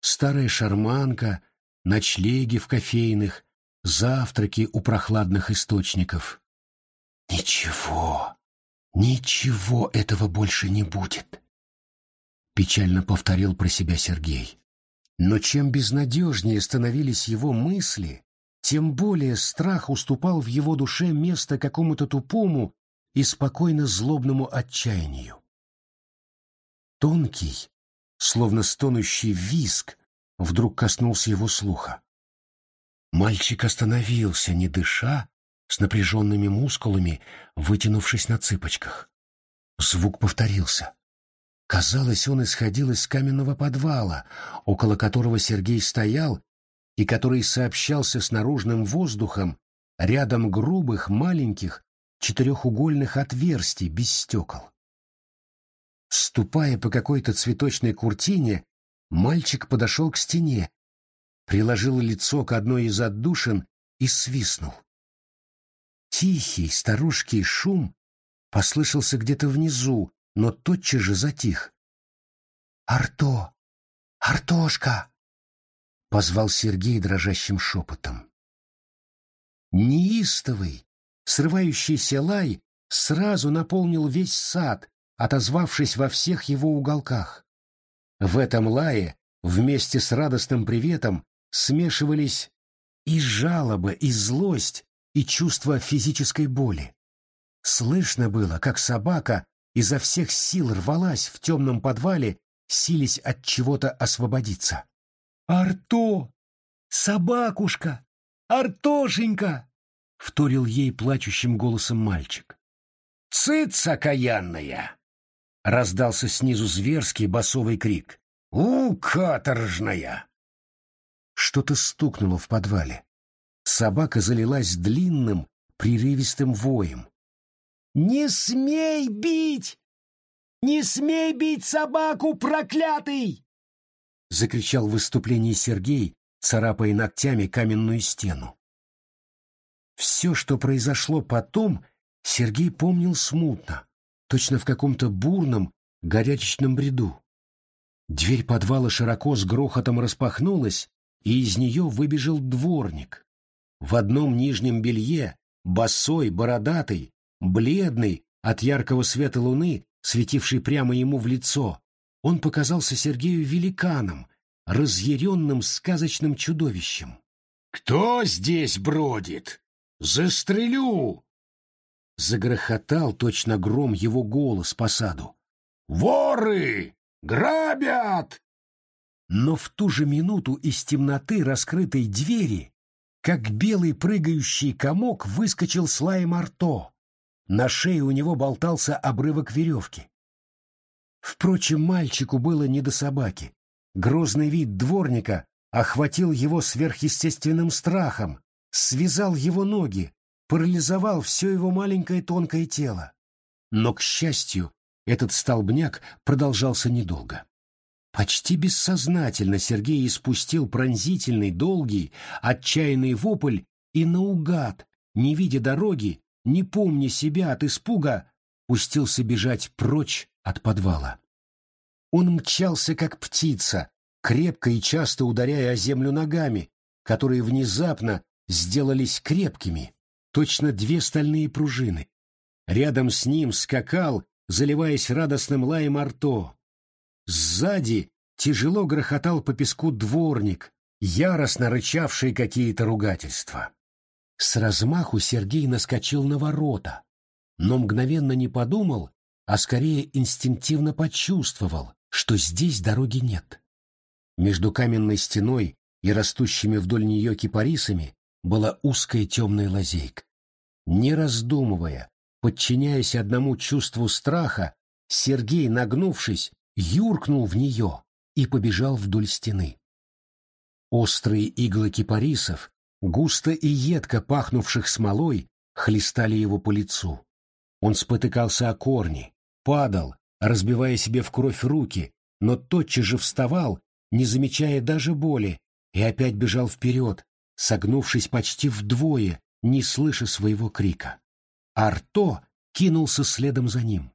старая шарманка, ночлеги в кофейных, завтраки у прохладных источников. «Ничего, ничего этого больше не будет», — печально повторил про себя Сергей. Но чем безнадежнее становились его мысли, тем более страх уступал в его душе место какому-то тупому и спокойно злобному отчаянию. Тонкий, словно стонущий виск, вдруг коснулся его слуха. Мальчик остановился, не дыша, с напряженными мускулами, вытянувшись на цыпочках. Звук повторился. Казалось, он исходил из каменного подвала, около которого Сергей стоял и который сообщался с наружным воздухом рядом грубых, маленьких, четырехугольных отверстий без стекол. Ступая по какой-то цветочной куртине, мальчик подошел к стене, приложил лицо к одной из отдушин и свистнул. Тихий старушкий шум послышался где-то внизу, но тотчас же затих. «Арто! Артошка!» — позвал Сергей дрожащим шепотом. Неистовый, срывающийся лай сразу наполнил весь сад, отозвавшись во всех его уголках. В этом лае вместе с радостным приветом смешивались и жалоба, и злость, и чувство физической боли. Слышно было, как собака изо всех сил рвалась в темном подвале, сились от чего-то освободиться. «Арто! Собакушка! Артошенька!» — вторил ей плачущим голосом мальчик. «Цыц, окаянная!» — раздался снизу зверский басовый крик. «У, каторжная!» Что-то стукнуло в подвале. Собака залилась длинным, прерывистым воем. «Не смей бить! Не смей бить собаку, проклятый!» Закричал в выступлении Сергей, царапая ногтями каменную стену. Все, что произошло потом, Сергей помнил смутно, точно в каком-то бурном, горячечном бреду. Дверь подвала широко с грохотом распахнулась, и из нее выбежал дворник. В одном нижнем белье, босой, бородатый, бледный от яркого света луны, светивший прямо ему в лицо, он показался Сергею великаном, разъяренным сказочным чудовищем. «Кто здесь бродит? Застрелю!» Загрохотал точно гром его голос по саду. «Воры! Грабят!» Но в ту же минуту из темноты раскрытой двери, как белый прыгающий комок, выскочил Слайм Арто. На шее у него болтался обрывок веревки. Впрочем, мальчику было не до собаки. Грозный вид дворника охватил его сверхъестественным страхом, связал его ноги, парализовал все его маленькое тонкое тело. Но, к счастью, этот столбняк продолжался недолго. Почти бессознательно Сергей испустил пронзительный, долгий, отчаянный вопль и наугад, не видя дороги, не помня себя от испуга, пустился бежать прочь от подвала. Он мчался, как птица, крепко и часто ударяя о землю ногами, которые внезапно сделались крепкими, точно две стальные пружины. Рядом с ним скакал, заливаясь радостным лаем арто. Сзади тяжело грохотал по песку дворник, яростно рычавший какие-то ругательства. С размаху Сергей наскочил на ворота, но мгновенно не подумал, а скорее инстинктивно почувствовал, что здесь дороги нет. Между каменной стеной и растущими вдоль нее кипарисами была узкая темная лазейка. Не раздумывая, подчиняясь одному чувству страха, Сергей, нагнувшись, юркнул в нее и побежал вдоль стены. Острые иглы кипарисов, густо и едко пахнувших смолой, хлестали его по лицу. Он спотыкался о корни, падал, разбивая себе в кровь руки, но тотчас же вставал, не замечая даже боли, и опять бежал вперед, согнувшись почти вдвое, не слыша своего крика. Арто кинулся следом за ним.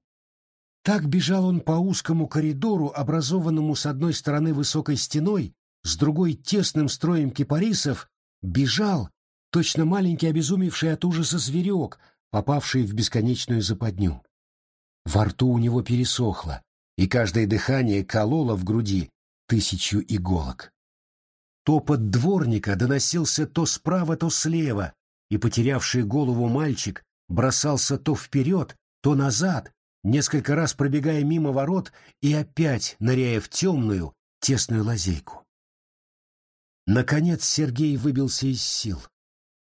Так бежал он по узкому коридору, образованному с одной стороны высокой стеной, с другой тесным строем кипарисов, бежал, точно маленький обезумевший от ужаса зверек, попавший в бесконечную западню. Во рту у него пересохло, и каждое дыхание кололо в груди тысячу иголок. Топот дворника доносился то справа, то слева, и потерявший голову мальчик бросался то вперед, то назад, несколько раз пробегая мимо ворот и опять ныряя в темную, тесную лазейку. Наконец Сергей выбился из сил.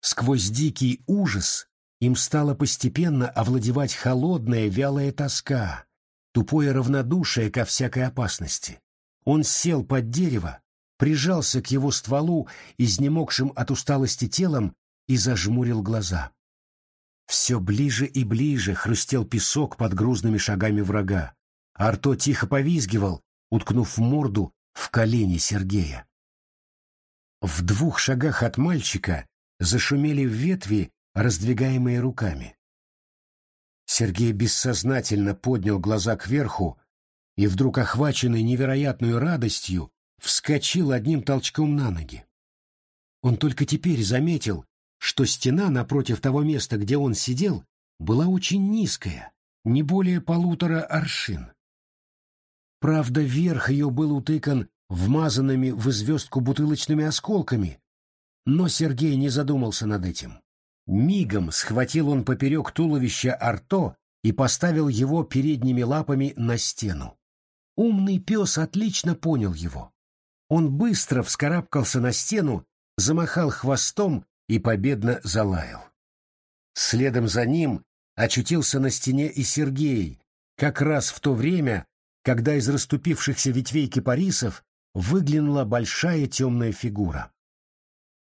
Сквозь дикий ужас им стало постепенно овладевать холодная вялая тоска, тупое равнодушие ко всякой опасности. Он сел под дерево, прижался к его стволу изнемогшим от усталости телом и зажмурил глаза. Все ближе и ближе хрустел песок под грузными шагами врага. Арто тихо повизгивал, уткнув морду в колени Сергея. В двух шагах от мальчика зашумели ветви, раздвигаемые руками. Сергей бессознательно поднял глаза кверху и, вдруг охваченный невероятной радостью, вскочил одним толчком на ноги. Он только теперь заметил, что стена напротив того места, где он сидел, была очень низкая, не более полутора аршин. Правда, верх ее был утыкан вмазанными в звездку бутылочными осколками, но Сергей не задумался над этим. Мигом схватил он поперек туловища Арто и поставил его передними лапами на стену. Умный пес отлично понял его. Он быстро вскарабкался на стену, замахал хвостом и победно залаял. Следом за ним очутился на стене и Сергей, как раз в то время, когда из расступившихся ветвей кипарисов выглянула большая темная фигура.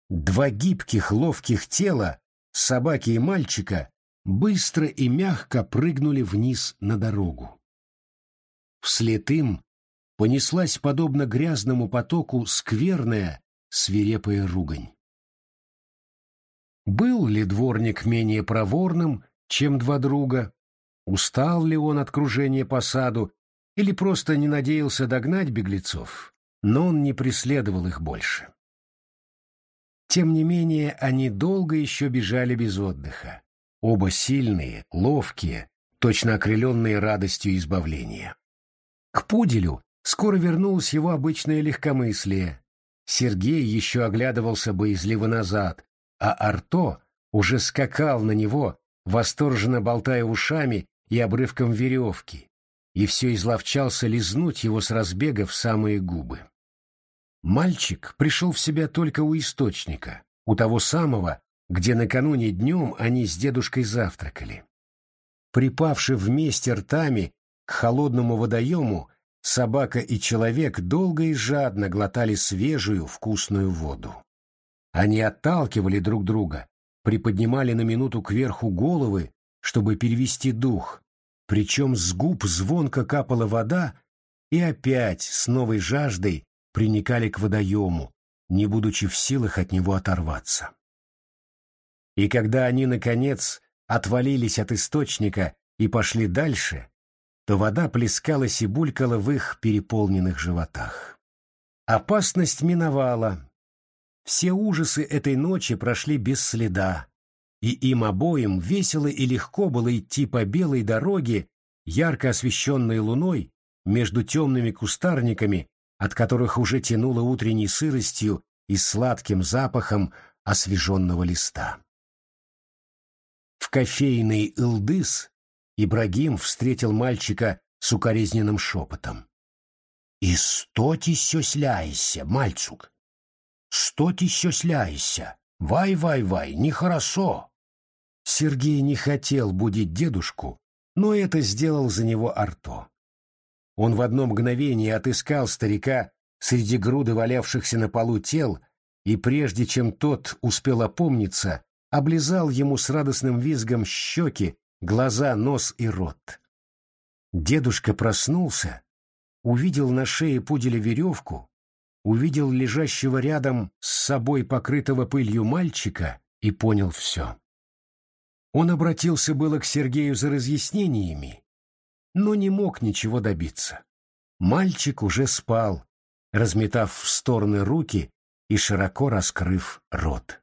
Два гибких, ловких тела, собаки и мальчика, быстро и мягко прыгнули вниз на дорогу. Вслед им понеслась, подобно грязному потоку, скверная, свирепая ругань. Был ли дворник менее проворным, чем два друга? Устал ли он от кружения по саду или просто не надеялся догнать беглецов? Но он не преследовал их больше. Тем не менее, они долго еще бежали без отдыха. Оба сильные, ловкие, точно окрыленные радостью избавления. К пуделю скоро вернулось его обычное легкомыслие. Сергей еще оглядывался боязливо назад, а Арто уже скакал на него, восторженно болтая ушами и обрывком веревки, и все изловчался лизнуть его с разбега в самые губы. Мальчик пришел в себя только у источника, у того самого, где накануне днем они с дедушкой завтракали. Припавши вместе ртами к холодному водоему, собака и человек долго и жадно глотали свежую вкусную воду. Они отталкивали друг друга, приподнимали на минуту кверху головы, чтобы перевести дух, причем с губ звонко капала вода, и опять с новой жаждой приникали к водоему, не будучи в силах от него оторваться. И когда они, наконец, отвалились от источника и пошли дальше, то вода плескалась и булькала в их переполненных животах. Опасность миновала. Все ужасы этой ночи прошли без следа, и им обоим весело и легко было идти по белой дороге, ярко освещенной луной, между темными кустарниками, от которых уже тянуло утренней сыростью и сладким запахом освеженного листа. В кофейный Илдыс Ибрагим встретил мальчика с укоризненным шепотом. «И сто ти сёсляйся, мальчук! Сто ти сёсляйся! Вай-вай-вай, нехорошо!» Сергей не хотел будить дедушку, но это сделал за него Арто. Он в одно мгновение отыскал старика среди груды валявшихся на полу тел, и прежде чем тот успел опомниться, облизал ему с радостным визгом щеки, глаза, нос и рот. Дедушка проснулся, увидел на шее пуделя веревку, увидел лежащего рядом с собой покрытого пылью мальчика и понял все. Он обратился было к Сергею за разъяснениями, но не мог ничего добиться. Мальчик уже спал, разметав в стороны руки и широко раскрыв рот.